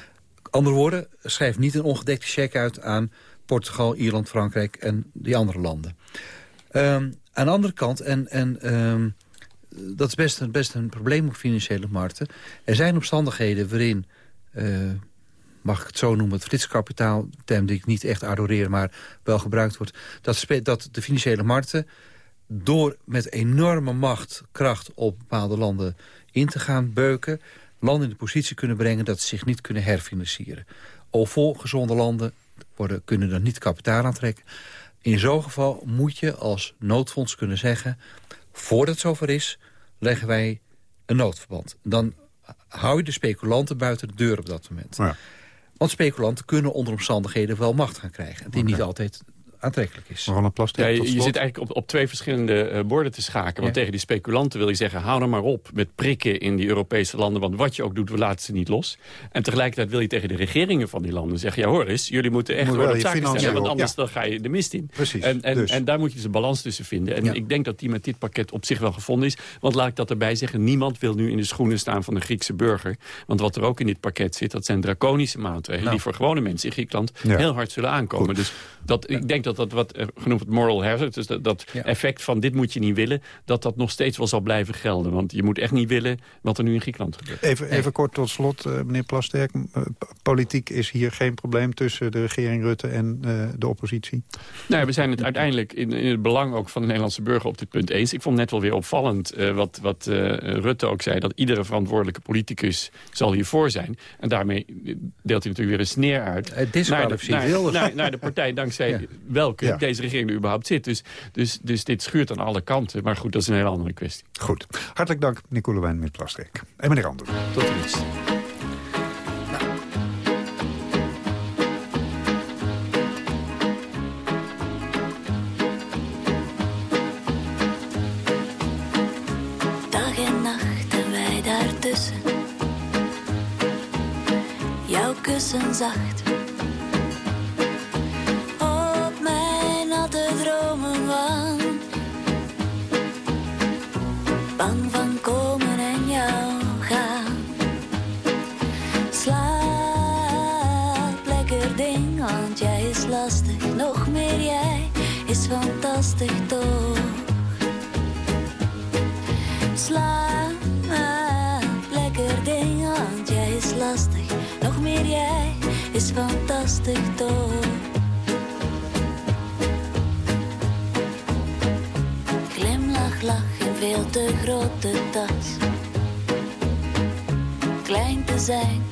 Andere woorden, schrijf niet een ongedekte cheque uit aan Portugal, Ierland, Frankrijk en die andere landen. Um, aan de andere kant, en, en um, dat is best een, best een probleem op financiële markten... er zijn omstandigheden waarin, uh, mag ik het zo noemen... het flitskapitaal, term die ik niet echt adoreer, maar wel gebruikt wordt... dat, dat de financiële markten door met enorme macht, kracht op bepaalde landen in te gaan beuken... landen in de positie kunnen brengen dat ze zich niet kunnen herfinancieren. Al gezonde landen worden, kunnen dan niet kapitaal aantrekken. In zo'n geval moet je als noodfonds kunnen zeggen... voordat het zover is, leggen wij een noodverband. Dan hou je de speculanten buiten de deur op dat moment. Ja. Want speculanten kunnen onder omstandigheden wel macht gaan krijgen. Die okay. niet altijd aantrekkelijk is. Ronald Plasterk, Ja, je, zit eigenlijk op, op twee verschillende eh, borden te schaken. Want Ja. tegen die speculanten wil je zeggen... hou er maar op met prikken in die Europese landen... want wat je ook doet, we laten ze niet los. En tegelijkertijd wil je tegen de regeringen van die landen zeggen... ja hoor eens, jullie moeten echt wel op zaken stellen... want anders ja. dan ga je de mist in. Precies, En, en, dus. en daar moet je dus een balans tussen vinden. En Ja. ik denk dat die met dit pakket op zich wel gevonden is. Want laat ik dat erbij zeggen, niemand wil nu in de schoenen staan van de Griekse burger. Want wat er ook in dit pakket zit, dat zijn draconische maatregelen... Nou. die voor gewone mensen in Griekenland Ja. heel hard zullen aankomen. Dus dat, ik denk dat dat wat eh, genoemd wordt moral hazard... dus dat, dat Ja. effect van dit moet je niet willen... dat dat nog steeds wel zal blijven gelden. Want je moet echt niet willen wat er nu in Griekenland gebeurt. Even, even kort tot slot, eh, meneer Plasterk. Eh, politiek is hier geen probleem tussen de regering Rutte en eh, de oppositie? Nou, we zijn het uiteindelijk in, in het belang ook van de Nederlandse burger op dit punt eens. Ik vond net wel weer opvallend eh, wat, wat eh, Rutte ook zei... dat iedere verantwoordelijke politicus zal hiervoor zijn. En daarmee deelt hij natuurlijk weer een sneer uit... Het naar de, naar, Wilders. naar, naar de partij dankzij Ja. Welke Ja. deze regering er überhaupt zit. Dus, dus, dus dit schuurt aan alle kanten. Maar goed, dat is een hele andere kwestie. Goed. Hartelijk dank, Nicole Wijn met Plasterk. En meneer Ander. Tot ziens. Dag is fantastisch toch. Glimlach, lach in veel te grote tas. Klein te zijn.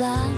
Laten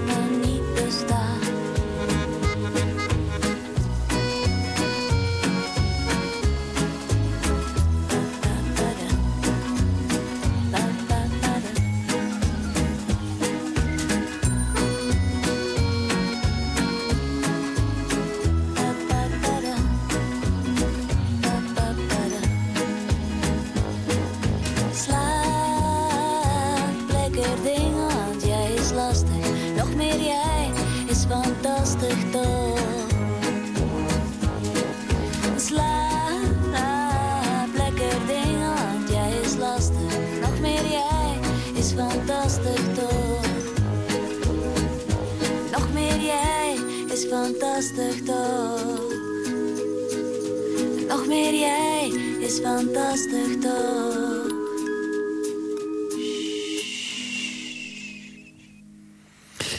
fantastisch toch.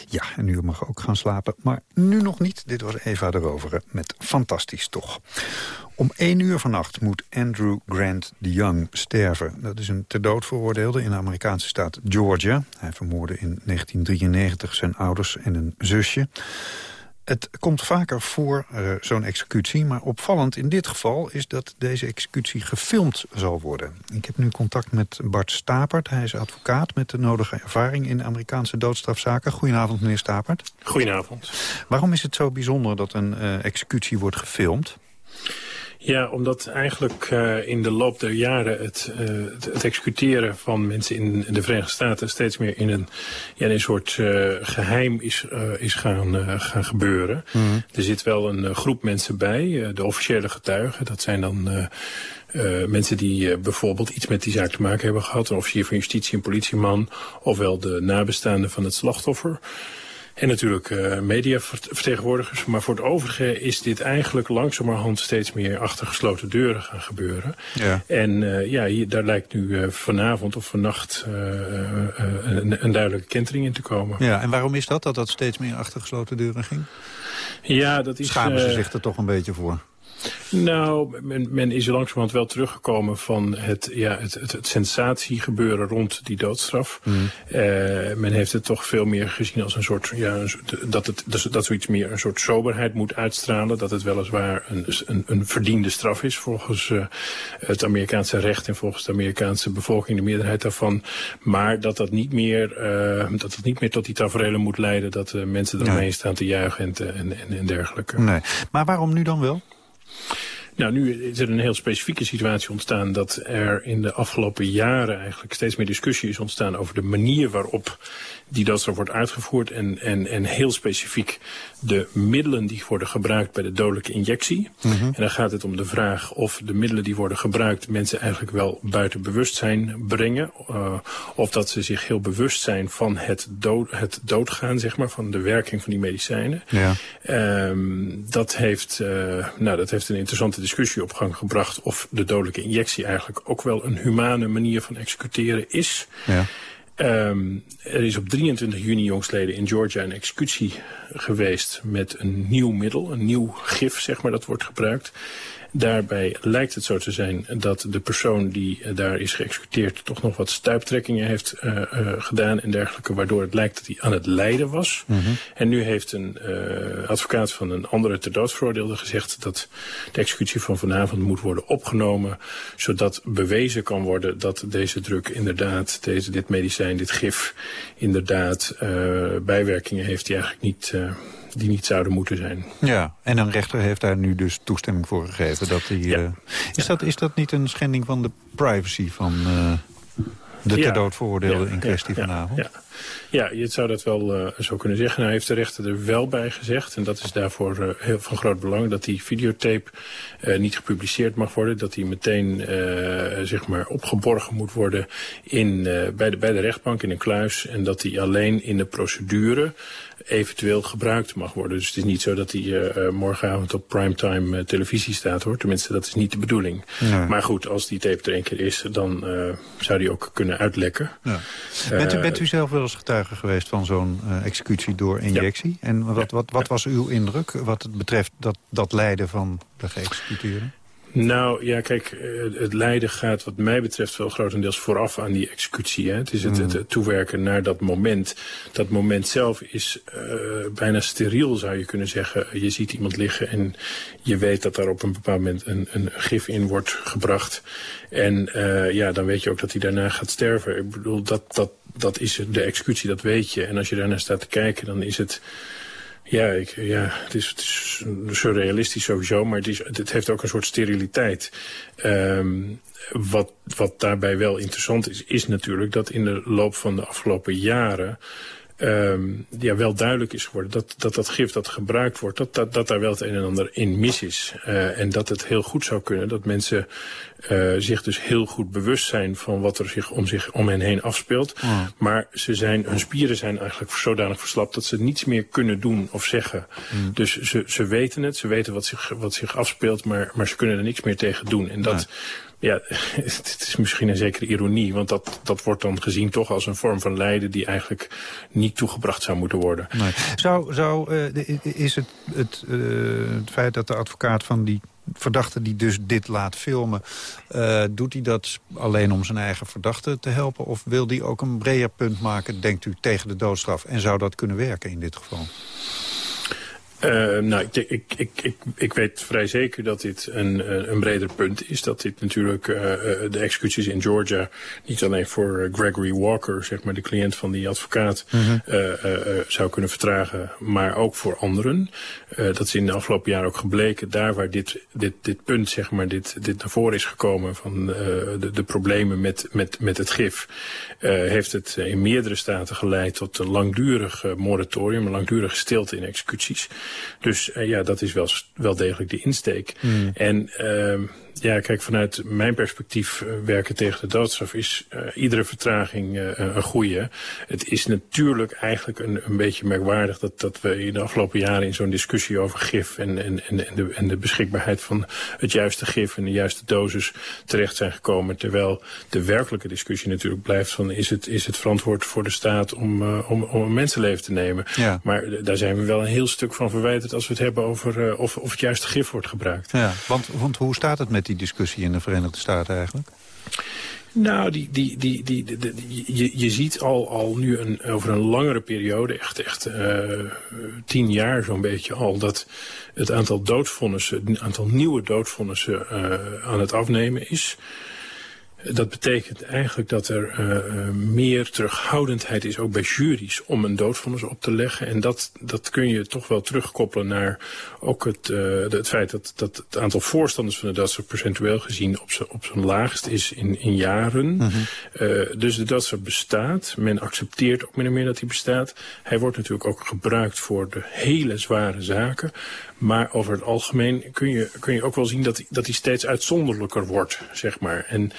Ja, en u mag ook gaan slapen. Maar nu nog niet. Dit was Eva de Rovere met Fantastisch Toch. Om één uur vannacht moet Andrew Grant de Young sterven. Dat is een ter dood veroordeelde in de Amerikaanse staat Georgia. Hij vermoordde in 1993 zijn ouders en een zusje. Het komt vaker voor, eh, zo'n executie. Maar opvallend in dit geval is dat deze executie gefilmd zal worden. Ik heb nu contact met Bart Stapert. Hij is advocaat met de nodige ervaring in Amerikaanse doodstrafzaken. Goedenavond, meneer Stapert. Goedenavond. Waarom is het zo bijzonder dat een eh, executie wordt gefilmd? Ja, omdat eigenlijk uh, in de loop der jaren het, uh, het, het, executeren van mensen in de Verenigde Staten steeds meer in een, ja, in een soort uh, geheim is, is gaan, gaan gebeuren. Mm. Er zit wel een groep mensen bij, de officiële getuigen. Dat zijn dan mensen die bijvoorbeeld iets met die zaak te maken hebben gehad. Een officier van justitie, een politieman, ofwel de nabestaanden van het slachtoffer. En natuurlijk uh, mediavertegenwoordigers. Maar voor het overige is dit eigenlijk langzamerhand steeds meer achter gesloten deuren gaan gebeuren. Ja. En uh, ja, hier, daar lijkt nu uh, vanavond of vannacht een, een, duidelijke kentering in te komen. Ja, en waarom is dat, dat dat steeds meer achter gesloten deuren ging? Ja, dat is... Schamen ze zich er toch een beetje voor? Nou, men, men is langzamerhand wel teruggekomen van het, ja, het, het, het sensatiegebeuren rond die doodstraf. Mm. Uh, men heeft het toch veel meer gezien als een soort, ja, een, dat, het, dat zoiets meer een soort soberheid moet uitstralen. Dat het weliswaar een, een, een verdiende straf is volgens uh, het Amerikaanse recht en volgens de Amerikaanse bevolking, de meerderheid daarvan. Maar dat dat niet meer, uh, dat het niet meer tot die tafereelen moet leiden dat mensen eromheen nee. staan te juichen en, te, en, en, en dergelijke. Nee. Maar waarom nu dan wel? Nou, nu is er een heel specifieke situatie ontstaan... dat er in de afgelopen jaren eigenlijk steeds meer discussie is ontstaan... over de manier waarop die doodstraf wordt uitgevoerd. En, en, en heel specifiek de middelen die worden gebruikt bij de dodelijke injectie. Mm -hmm. En dan gaat het om de vraag of de middelen die worden gebruikt... mensen eigenlijk wel buiten bewustzijn brengen. Uh, of dat ze zich heel bewust zijn van het, dood, het doodgaan, zeg maar, van de werking van die medicijnen. Ja. Um, dat, heeft, uh, nou, dat heeft een interessante discussie op gang gebracht... of de dodelijke injectie eigenlijk ook wel een humane manier van executeren is... Ja. Um, er is op 23 juni jongstleden in Georgia een executie geweest met een nieuw middel, een nieuw gif, zeg maar, dat wordt gebruikt. Daarbij lijkt het zo te zijn dat de persoon die daar is geëxecuteerd... toch nog wat stuiptrekkingen heeft uh, uh, gedaan en dergelijke... waardoor het lijkt dat hij aan het lijden was. Mm -hmm. En nu heeft een uh, advocaat van een andere ter dood veroordeelde gezegd... dat de executie van vanavond moet worden opgenomen... zodat bewezen kan worden dat deze druk inderdaad... Deze, dit medicijn, dit gif, inderdaad bijwerkingen heeft... die eigenlijk niet die niet zouden moeten zijn. Ja, en een rechter heeft daar nu dus toestemming voor gegeven. Dat die, ja. uh, is, ja. dat, is dat niet een schending van de privacy van uh, de ter dood veroordeelde in kwestie vanavond? Ja. Ja, je zou dat wel uh, zo kunnen zeggen. Nou heeft de rechter er wel bij gezegd, en dat is daarvoor uh, heel van groot belang... dat die videotape uh, niet gepubliceerd mag worden. Dat die meteen zeg maar opgeborgen moet worden in, bij, de, bij de rechtbank in een kluis. En dat die alleen in de procedure eventueel gebruikt mag worden. Dus het is niet zo dat hij uh, morgenavond op primetime uh, televisie staat, hoor. Tenminste, dat is niet de bedoeling. Maar goed, als die tape er een keer is, dan zou die ook kunnen uitlekken. Ja. Bent, u, bent u zelf wel eens getuige geweest van zo'n executie door injectie? Ja. En wat, wat, wat, wat was uw indruk wat het betreft dat, dat lijden van de geëxecuteerden? Nou, ja, kijk, het lijden gaat wat mij betreft wel grotendeels vooraf aan die executie. Hè. Het is het, het, het toewerken naar dat moment. Dat moment zelf is uh, bijna steriel, zou je kunnen zeggen. Je ziet iemand liggen en je weet dat daar op een bepaald moment een, een gif in wordt gebracht. En uh, ja, dan weet je ook dat hij daarna gaat sterven. Ik bedoel, dat, dat, dat is de executie, dat weet je. En als je daarnaar staat te kijken, dan is het... Ja, ja het, is, surrealistisch sowieso, maar het, is, het heeft ook een soort steriliteit. Um, wat, wat daarbij wel interessant is, is natuurlijk dat in de loop van de afgelopen jaren... Um, ja, wel duidelijk is geworden dat, dat dat gif dat gebruikt wordt, dat, dat, dat daar wel het een en ander in mis is. Uh, en dat het heel goed zou kunnen dat mensen uh, zich dus heel goed bewust zijn van wat er zich om, zich om hen heen afspeelt. Maar ze zijn, hun spieren zijn eigenlijk zodanig verslapt dat ze niets meer kunnen doen of zeggen. Mm. Dus ze, ze weten het, ze weten wat zich, wat zich afspeelt, maar, maar ze kunnen er niks meer tegen doen. En dat... Ja, het is misschien een zekere ironie, want dat, dat wordt dan gezien toch als een vorm van lijden die eigenlijk niet toegebracht zou moeten worden. Zou, zou, uh, is het het, uh, het feit dat de advocaat van die verdachte die dus dit laat filmen... Uh, doet hij dat alleen om zijn eigen verdachte te helpen? Of wil hij ook een breder punt maken, denkt u, tegen de doodstraf? En zou dat kunnen werken in dit geval? Uh, nou, ik, ik, ik, ik, ik weet vrij zeker dat dit een, een breder punt is. Dat dit natuurlijk uh, de executies in Georgia... niet alleen voor Gregory Walker, zeg maar de cliënt van die advocaat... Mm -hmm. uh, zou kunnen vertragen, maar ook voor anderen. dat is in de afgelopen jaren ook gebleken. Daar waar dit, dit, dit punt, zeg maar, dit, dit naar voren is gekomen... van de, de problemen met, met, met het gif... heeft het in meerdere staten geleid tot een langdurig moratorium... een langdurige stilte in executies. Dus uh, ja, dat is wel, wel degelijk de insteek. Mm. En uh, ja, kijk, vanuit mijn perspectief uh, werken tegen de doodstraf is uh, iedere vertraging uh, een goede. Het is natuurlijk eigenlijk een, een beetje merkwaardig dat, dat we in de afgelopen jaren in zo'n discussie over gif en, en, en, en, de, en de beschikbaarheid van het juiste gif en de juiste dosis terecht zijn gekomen. Terwijl de werkelijke discussie natuurlijk blijft van is het, is het verantwoord voor de staat om, uh, om, om een mensenleven te nemen. Ja. Maar daar zijn we wel een heel stuk van verwijderd als we het hebben over of, of het juiste gif wordt gebruikt. Ja, want, want hoe staat het met die discussie in de Verenigde Staten eigenlijk? Nou, die, die, die, die, je, je ziet al, al nu een, over een langere periode, echt, echt uh, tien jaar zo'n beetje al, dat het aantal doodvonnissen, het aantal nieuwe doodvonnissen uh, aan het afnemen is. Dat betekent eigenlijk dat er uh, meer terughoudendheid is, ook bij juries, om een doodvonnis op te leggen. En dat, dat kun je toch wel terugkoppelen naar ook het, uh, het feit dat, dat het aantal voorstanders van de doodstraf percentueel gezien op zijn op zijn laagst is in, in jaren. Mm -hmm. uh, dus de doodstraf bestaat. Men accepteert ook min of meer dat hij bestaat. Hij wordt natuurlijk ook gebruikt voor de hele zware zaken. Maar over het algemeen kun je, kun je ook wel zien dat, dat hij steeds uitzonderlijker wordt, zeg maar. En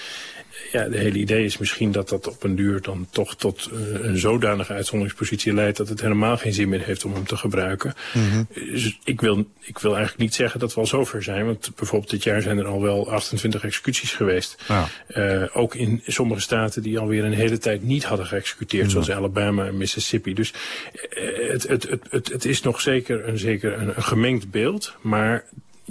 ja, de hele idee is misschien dat dat op een duur dan toch tot uh, een zodanige uitzonderingspositie leidt... dat het helemaal geen zin meer heeft om hem te gebruiken. Mm -hmm. Dus ik wil, ik wil eigenlijk niet zeggen dat we al zover zijn. Want bijvoorbeeld dit jaar zijn er al wel 28 executies geweest. Ja. Uh, ook in sommige staten die alweer een hele tijd niet hadden geëxecuteerd... Mm -hmm. zoals Alabama en Mississippi. Dus uh, het, het, het, het, het is nog zeker een, zeker een, een gemengd beeld. Maar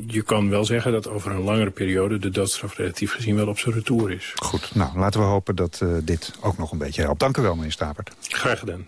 je kan wel zeggen dat over een langere periode de doodstraf relatief gezien wel op zijn retour is. Goed, nou laten we hopen dat uh, dit ook nog een beetje helpt. Dank u wel, meneer Stapert. Graag gedaan.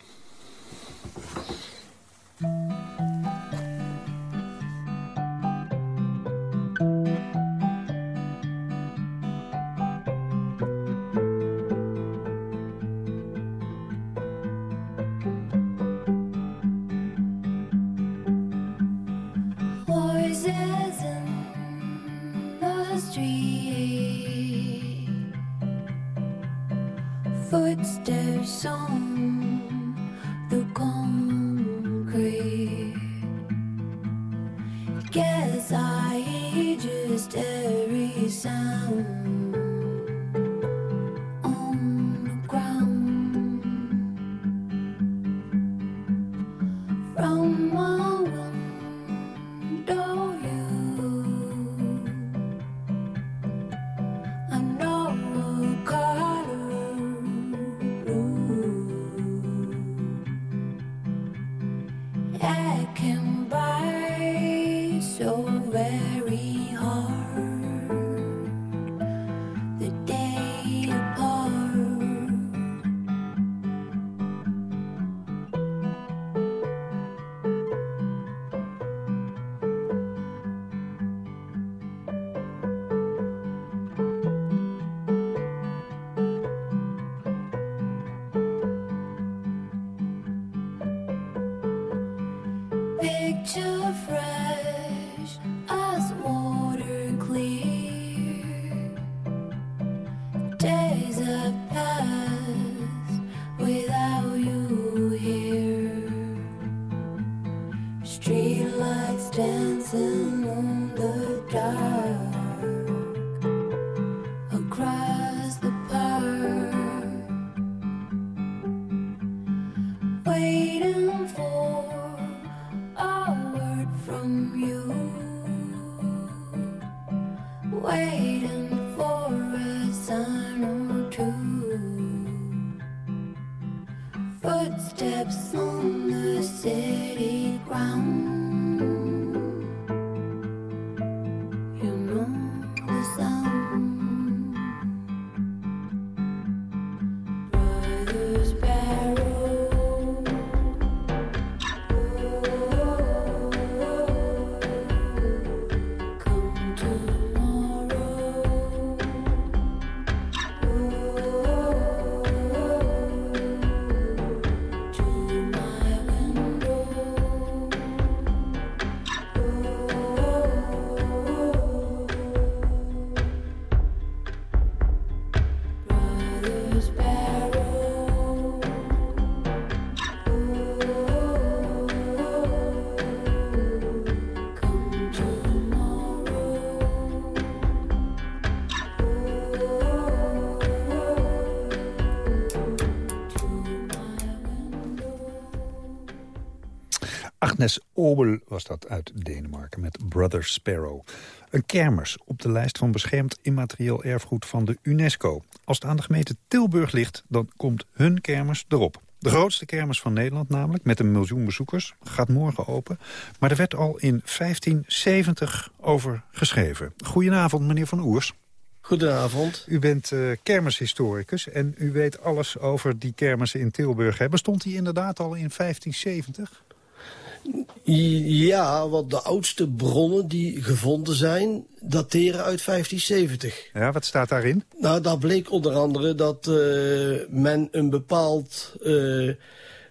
Obel was dat uit Denemarken met Brother Sparrow. Een kermis op de lijst van beschermd immaterieel erfgoed van de UNESCO. Als het aan de gemeente Tilburg ligt, dan komt hun kermis erop. De grootste kermis van Nederland namelijk, met een miljoen bezoekers, gaat morgen open. Maar er werd al in 1570 over geschreven. Goedenavond, meneer Van Oers. Goedenavond. U bent uh, kermishistoricus en u weet alles over die kermissen in Tilburg. Hè? Bestond die inderdaad al in 1570? Ja, want de oudste bronnen die gevonden zijn, dateren uit 1570. Ja, wat staat daarin? Nou, daar bleek onder andere dat uh, men een bepaald, uh,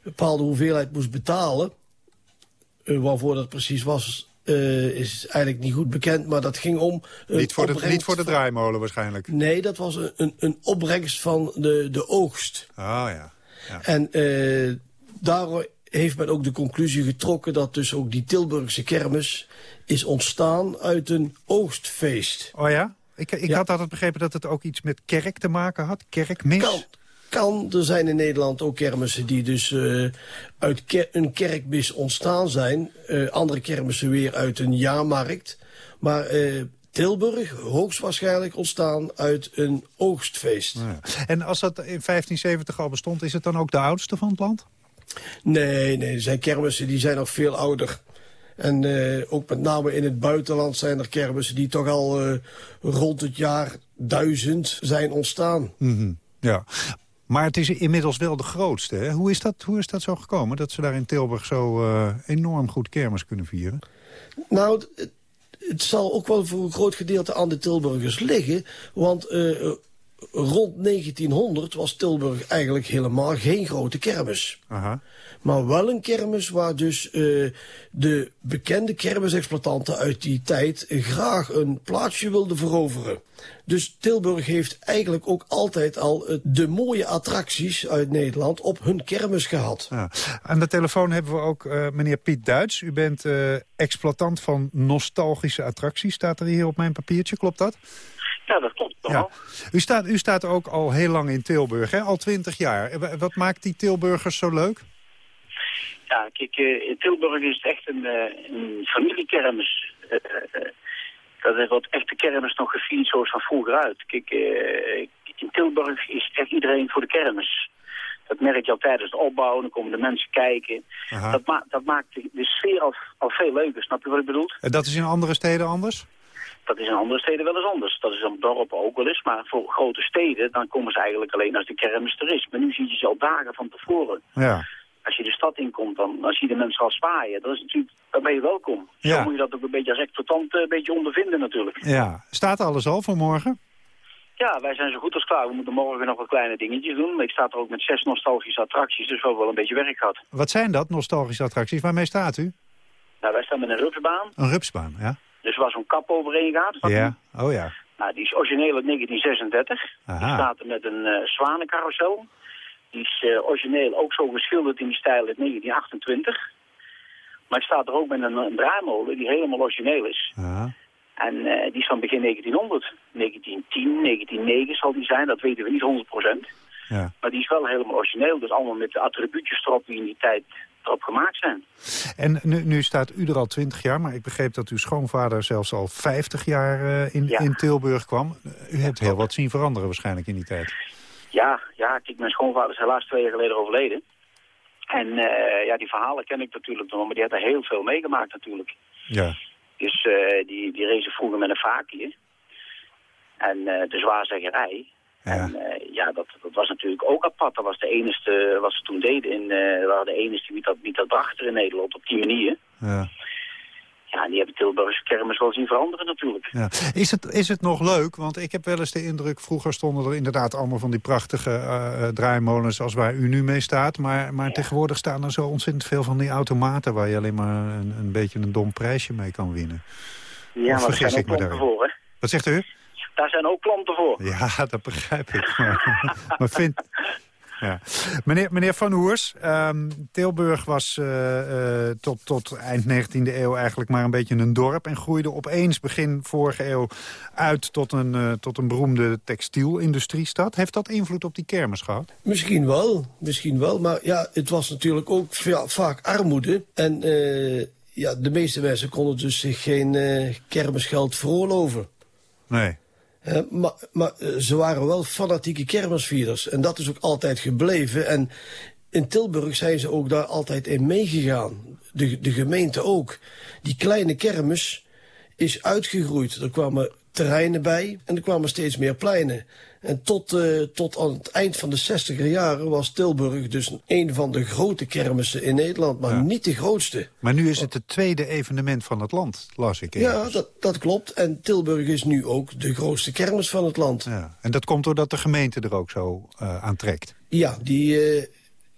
bepaalde hoeveelheid moest betalen. Uh, waarvoor dat precies was, is eigenlijk niet goed bekend, maar dat ging om... Niet voor, de, niet voor de draaimolen waarschijnlijk? Nee, dat was een, een, opbrengst van de, de oogst. Oh ja. ja. En daar heeft men ook de conclusie getrokken dat dus ook die Tilburgse kermis is ontstaan uit een oogstfeest. Oh ja? Ik, ik ja. had altijd begrepen dat het ook iets met kerk te maken had, kerkmis. Kan, kan. Er zijn in Nederland ook kermissen die dus uh, uit ker een kerkmis ontstaan zijn. Uh, andere kermissen weer uit een jaarmarkt. Maar uh, Tilburg hoogstwaarschijnlijk ontstaan uit een oogstfeest. Ja. En als dat in 1570 al bestond, is het dan ook de oudste van het land? Nee, nee, er zijn kermissen die zijn nog veel ouder. En uh, ook met name in het buitenland zijn er kermissen die toch al uh, rond het jaar duizend zijn ontstaan. Mm -hmm. Ja, maar het is inmiddels wel de grootste. Hè? Hoe, is dat, hoe is dat zo gekomen, dat ze daar in Tilburg zo uh, enorm goed kermis kunnen vieren? Nou, het, het, zal ook wel voor een groot gedeelte aan de Tilburgers liggen. Want rond 1900 was Tilburg eigenlijk helemaal geen grote kermis. Aha. Maar wel een kermis waar dus uh, de bekende kermisexploitanten uit die tijd graag een plaatsje wilden veroveren. Dus Tilburg heeft eigenlijk ook altijd al uh, de mooie attracties uit Nederland op hun kermis gehad. Ja. Aan de telefoon hebben we ook uh, meneer Piet Duits. U bent exploitant van nostalgische attracties, staat er hier op mijn papiertje, klopt dat? Ja, dat klopt ja. U staat, u staat ook al heel lang in Tilburg, hè? al twintig jaar. Wat maakt die Tilburgers zo leuk? Ja, kijk, in Tilburg is het echt een, een familiekermis. dat is wat echte kermis nog gevierd zoals van vroeger uit. Kijk, in Tilburg is echt iedereen voor de kermis. Dat merk je al tijdens het opbouwen, dan komen de mensen kijken. Dat, ma dat, maakt de, de sfeer al, al veel leuker, snap je wat ik bedoel? En dat is in andere steden anders? Dat is in andere steden wel eens anders. Dat is in dorpen ook wel eens. Maar voor grote steden, dan komen ze eigenlijk alleen als de kermis er is. Maar nu zie je ze al dagen van tevoren. Ja. Als je de stad inkomt, dan, dan zie je de mensen al zwaaien. Dat is natuurlijk, dan ben je welkom. Ja. Zo moet je dat ook een beetje als exploitant een beetje ondervinden natuurlijk. Ja. Staat alles al voor morgen? Ja, wij zijn zo goed als klaar. We moeten morgen nog wat kleine dingetjes doen. Ik sta er ook met zes nostalgische attracties, dus we hebben wel een beetje werk gehad. Wat zijn dat, nostalgische attracties? Waarmee staat u? Nou, wij staan met een rupsbaan. Een rupsbaan, ja. Dus waar zo'n kap overheen gaat. Ja, oh ja. Nou, die is origineel uit 1936. Aha. Die staat er met een uh, zwanencarousel. Die is uh, origineel ook zo geschilderd in die stijl uit 1928. Maar het staat er ook met een, een draaimolen die helemaal origineel is. Aha. En uh, die is van begin 1900. 1910, 1909 zal die zijn, dat weten we niet 100%. Ja. Maar die is wel helemaal origineel. Dus allemaal met de attribuutjes erop die in die tijd erop gemaakt zijn. En nu, nu staat u er al 20 jaar, maar ik begreep dat uw schoonvader zelfs al 50 jaar uh, in, ja. in Tilburg kwam. U hebt heel wat zien veranderen waarschijnlijk in die tijd. Ja, ja kijk, mijn schoonvader is helaas twee jaar geleden overleden. En uh, ja, die verhalen ken ik natuurlijk nog, maar die had er heel veel meegemaakt natuurlijk. Ja. Dus uh, die, die racen vroeger met een vaakje. En de zwaarzeggerij. Ja. En uh, ja, dat, dat was natuurlijk ook apart. Dat was de enige wat ze toen deden. In, uh, waren de enige die dat, die dat brachten in Nederland op die manier. Ja. Ja, die hebben Tilburgse kermis wel zien veranderen natuurlijk. Ja. Is, het, is het nog leuk? Want ik heb wel eens de indruk... vroeger stonden er inderdaad allemaal van die prachtige uh, draaimolens... als waar u nu mee staat. Maar, maar ja. tegenwoordig staan er zo ontzettend veel van die automaten... waar je alleen maar een, een beetje een dom prijsje mee kan winnen. Ja, of maar vergis ik me daarin? Voor, hè? Wat zegt u? Daar zijn ook klanten voor. Ja, dat begrijp ik. Maar, maar vind, Ja. Meneer, meneer Van Hoers, ehm, Tilburg was eh, eh, tot, tot eind 19e eeuw eigenlijk maar een beetje een dorp... en groeide opeens begin vorige eeuw uit tot een, eh, tot een beroemde textielindustriestad. Heeft dat invloed op die kermis gehad? Misschien wel, misschien wel. Maar ja, het was natuurlijk ook va- vaak armoede. En eh, ja, de meeste mensen konden dus zich geen eh, kermisgeld veroorloven. Nee. Maar eh, ze waren wel fanatieke kermisvierders. En dat is ook altijd gebleven. En in Tilburg zijn ze ook daar altijd in meegegaan. De, de gemeente ook. Die kleine kermis is uitgegroeid. Er kwamen terreinen bij en er kwamen steeds meer pleinen. En tot, eh, tot aan het eind van de 60er jaren was Tilburg dus een van de grote kermissen in Nederland. Maar niet de grootste. Maar nu is het het tweede evenement van het land, las ik. Ja, dat, dat klopt. En Tilburg is nu ook de grootste kermis van het land. Ja. En dat komt doordat de gemeente er ook zo eh, aan trekt. Ja, die, eh,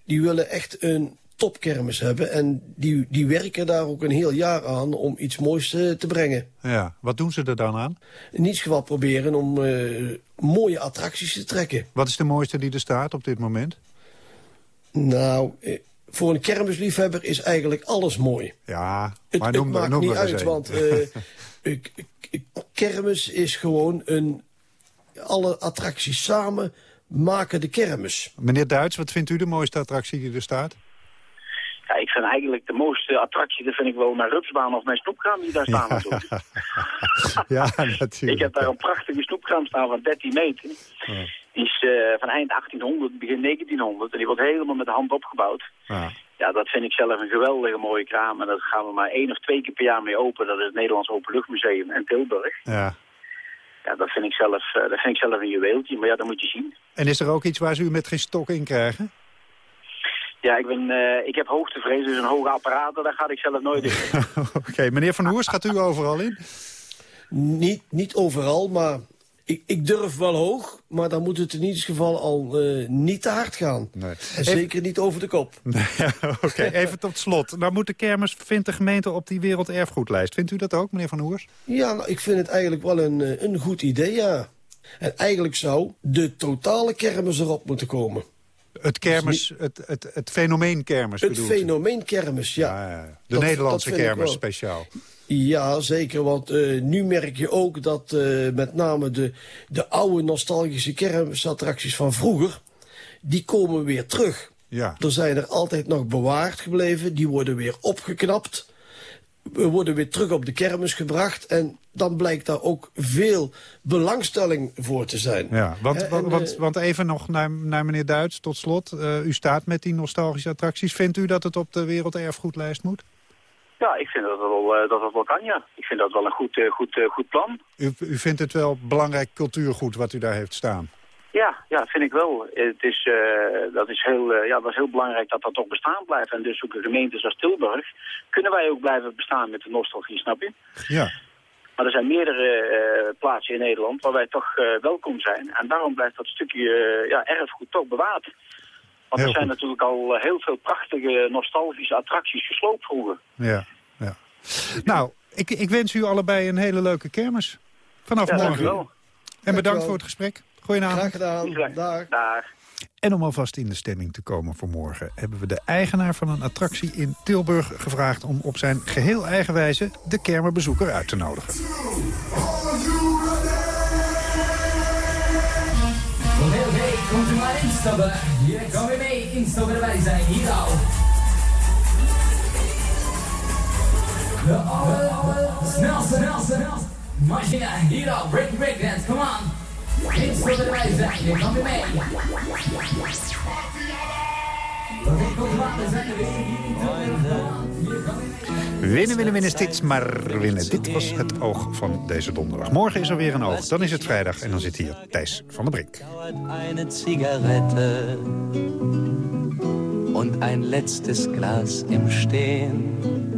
die willen echt een topkermis hebben. En die, die werken daar ook een heel jaar aan om iets moois eh, te brengen. Ja. Wat doen ze er dan aan? In ieder geval proberen om eh, mooie attracties te trekken. Wat is de mooiste die er staat op dit moment? Nou, eh, voor een kermisliefhebber is eigenlijk alles mooi. Ja, Het, maar het noem, maakt noem niet uit, want ik- kermis is gewoon een... Alle attracties samen maken de kermis. Meneer Duits, wat vindt u de mooiste attractie die er staat? Ja, ik vind eigenlijk de mooiste attractie, dat vind ik wel mijn rupsbaan of mijn snoepkraam die daar staan natuurlijk. ja, natuurlijk. Ik heb daar een prachtige snoepkraam staan van 13 meter. Die is eh, van eind 1800, begin 1900 en die wordt helemaal met de hand opgebouwd. Ja. Ja, dat vind ik zelf een geweldige mooie kraam. En daar gaan we maar één of twee keer per jaar mee open. Dat is het Nederlands Openluchtmuseum in Tilburg. Ja. Ja, dat vind ik zelf, eh, dat vind ik zelf een juweeltje. Maar ja, dat moet je zien. En is er ook iets waar ze u met geen stok in krijgen? Ja, ik, ben, eh, ik heb hoogtevrees, dus een hoge apparaten, daar ga ik zelf nooit in. Oké, meneer Van Hoers, gaat u overal in? Niet, niet overal, maar ik, ik durf wel hoog. Maar dan moet het in ieder geval al eh, niet te hard gaan. Nee. En zeker niet over de kop. Oké, even tot slot. Nou moet de kermis, vindt de gemeente op die werelderfgoedlijst. Vindt u dat ook, meneer Van Hoers? Ja, nou, ik vind het eigenlijk wel een, eh, een goed idee, ja. En eigenlijk zou de totale kermis erop moeten komen. Het kermis, het, het, het fenomeen kermis Het fenomeen kermis, ja. De Dat- Nederlandse dat kermis speciaal. Ja, zeker. Want eh, nu merk je ook dat eh, met name de, de oude nostalgische kermisattracties van vroeger... die komen weer terug. Ja. Er zijn er altijd nog bewaard gebleven. Die worden weer opgeknapt. We worden weer terug op de kermis gebracht. En dan blijkt daar ook veel belangstelling voor te zijn. Ja, want, want, en, want, eh, want even nog naar, naar meneer Duits, tot slot. Eh, u staat met die nostalgische attracties. Vindt u dat het op de werelderfgoedlijst moet? Ja, ik vind dat het wel, eh, dat het wel kan, ja. Ik vind dat wel een goed, eh, goed, eh, goed plan. U, u vindt het wel belangrijk cultuurgoed wat u daar heeft staan? Ja, ja, vind ik wel. Het is, eh, dat, is heel, ja, dat is heel belangrijk dat dat ook bestaan blijft. En dus ook de gemeentes als Tilburg kunnen wij ook blijven bestaan met de nostalgie, snap je? Ja. Maar er zijn meerdere eh, plaatsen in Nederland waar wij toch eh, welkom zijn. En daarom blijft dat stukje eh, ja, erfgoed toch bewaard. Want Heel er zijn goed. natuurlijk al heel veel prachtige nostalgische attracties gesloopt vroeger. Ja, ja. Nou, ik, ik wens u allebei een hele leuke kermis. Vanaf Ja, morgen. dankjewel. En bedankt voor het gesprek. Goedenavond. Graag gedaan. Dag. Dag. En om alvast in de stemming te komen voor morgen... hebben we de eigenaar van een attractie in Tilburg gevraagd... om op zijn geheel eigen wijze de kermerbezoeker uit te nodigen. Komt u maar instappen. Hier, kom weer mee, instappen erbij zijn, hier al. De alle, alle, snelste, snelste, snelste machine, hier al. Break, break dance, come on. Er Tilburg. Hier, kom weer mee. Winnen, winnen, winnen, steeds maar winnen. Dit was het oog van deze donderdag. Morgen is er weer een oog. Dan is het vrijdag en dan zit hier Thijs van der Brink. und ein letztes Glas im Stehen.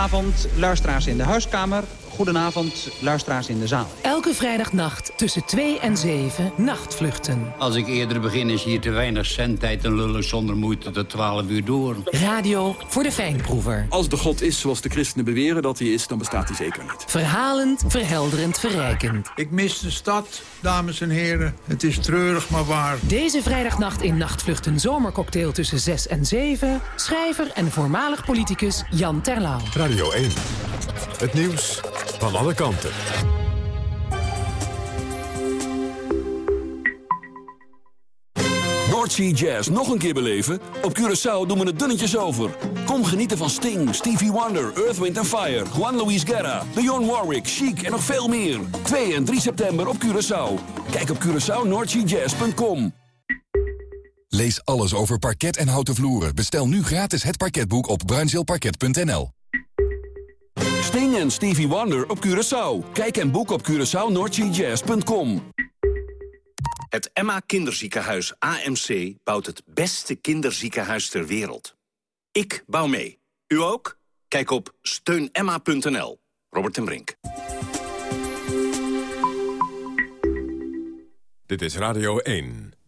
Goedenavond, luisteraars in de huiskamer. Goedenavond, luisteraars in de zaal. Elke vrijdagnacht tussen 2 en 7 nachtvluchten. Als ik eerder begin is hier te weinig zendtijd en lullen zonder moeite tot 12 uur door. Radio voor de fijnproever. Als de God is zoals de christenen beweren dat hij is, dan bestaat hij zeker niet. Verhalend, verhelderend, verrijkend. Ik mis de stad, dames en heren. Het is treurig, maar waar. Deze vrijdagnacht in Nachtvluchten zomercocktail tussen 6 en 7. Schrijver en voormalig politicus Jan Terlouw. Radio 1. Het nieuws van alle kanten. Noordsea Jazz nog een keer beleven? Op Curaçao doen we het dunnetjes over. Kom genieten van Sting, Stevie Wonder, Earth, Wind Fire... Juan Luis Guerra, Dionne Warwick, Chic en nog veel meer. 2 en 3 september op Curaçao. Kijk op CuraçaoNoordseaJazz.com. Lees alles over parket en houten vloeren. Bestel nu gratis het parketboek op bruinzeelparket.nl. Sting en Stevie Wonder op Curaçao. Kijk en boek op CuraçaoNoordseaJazz.com. Het Emma Kinderziekenhuis AMC bouwt het beste kinderziekenhuis ter wereld. Ik bouw mee. U ook? Kijk op steunemma.nl. Robert en Brink. Dit is Radio 1.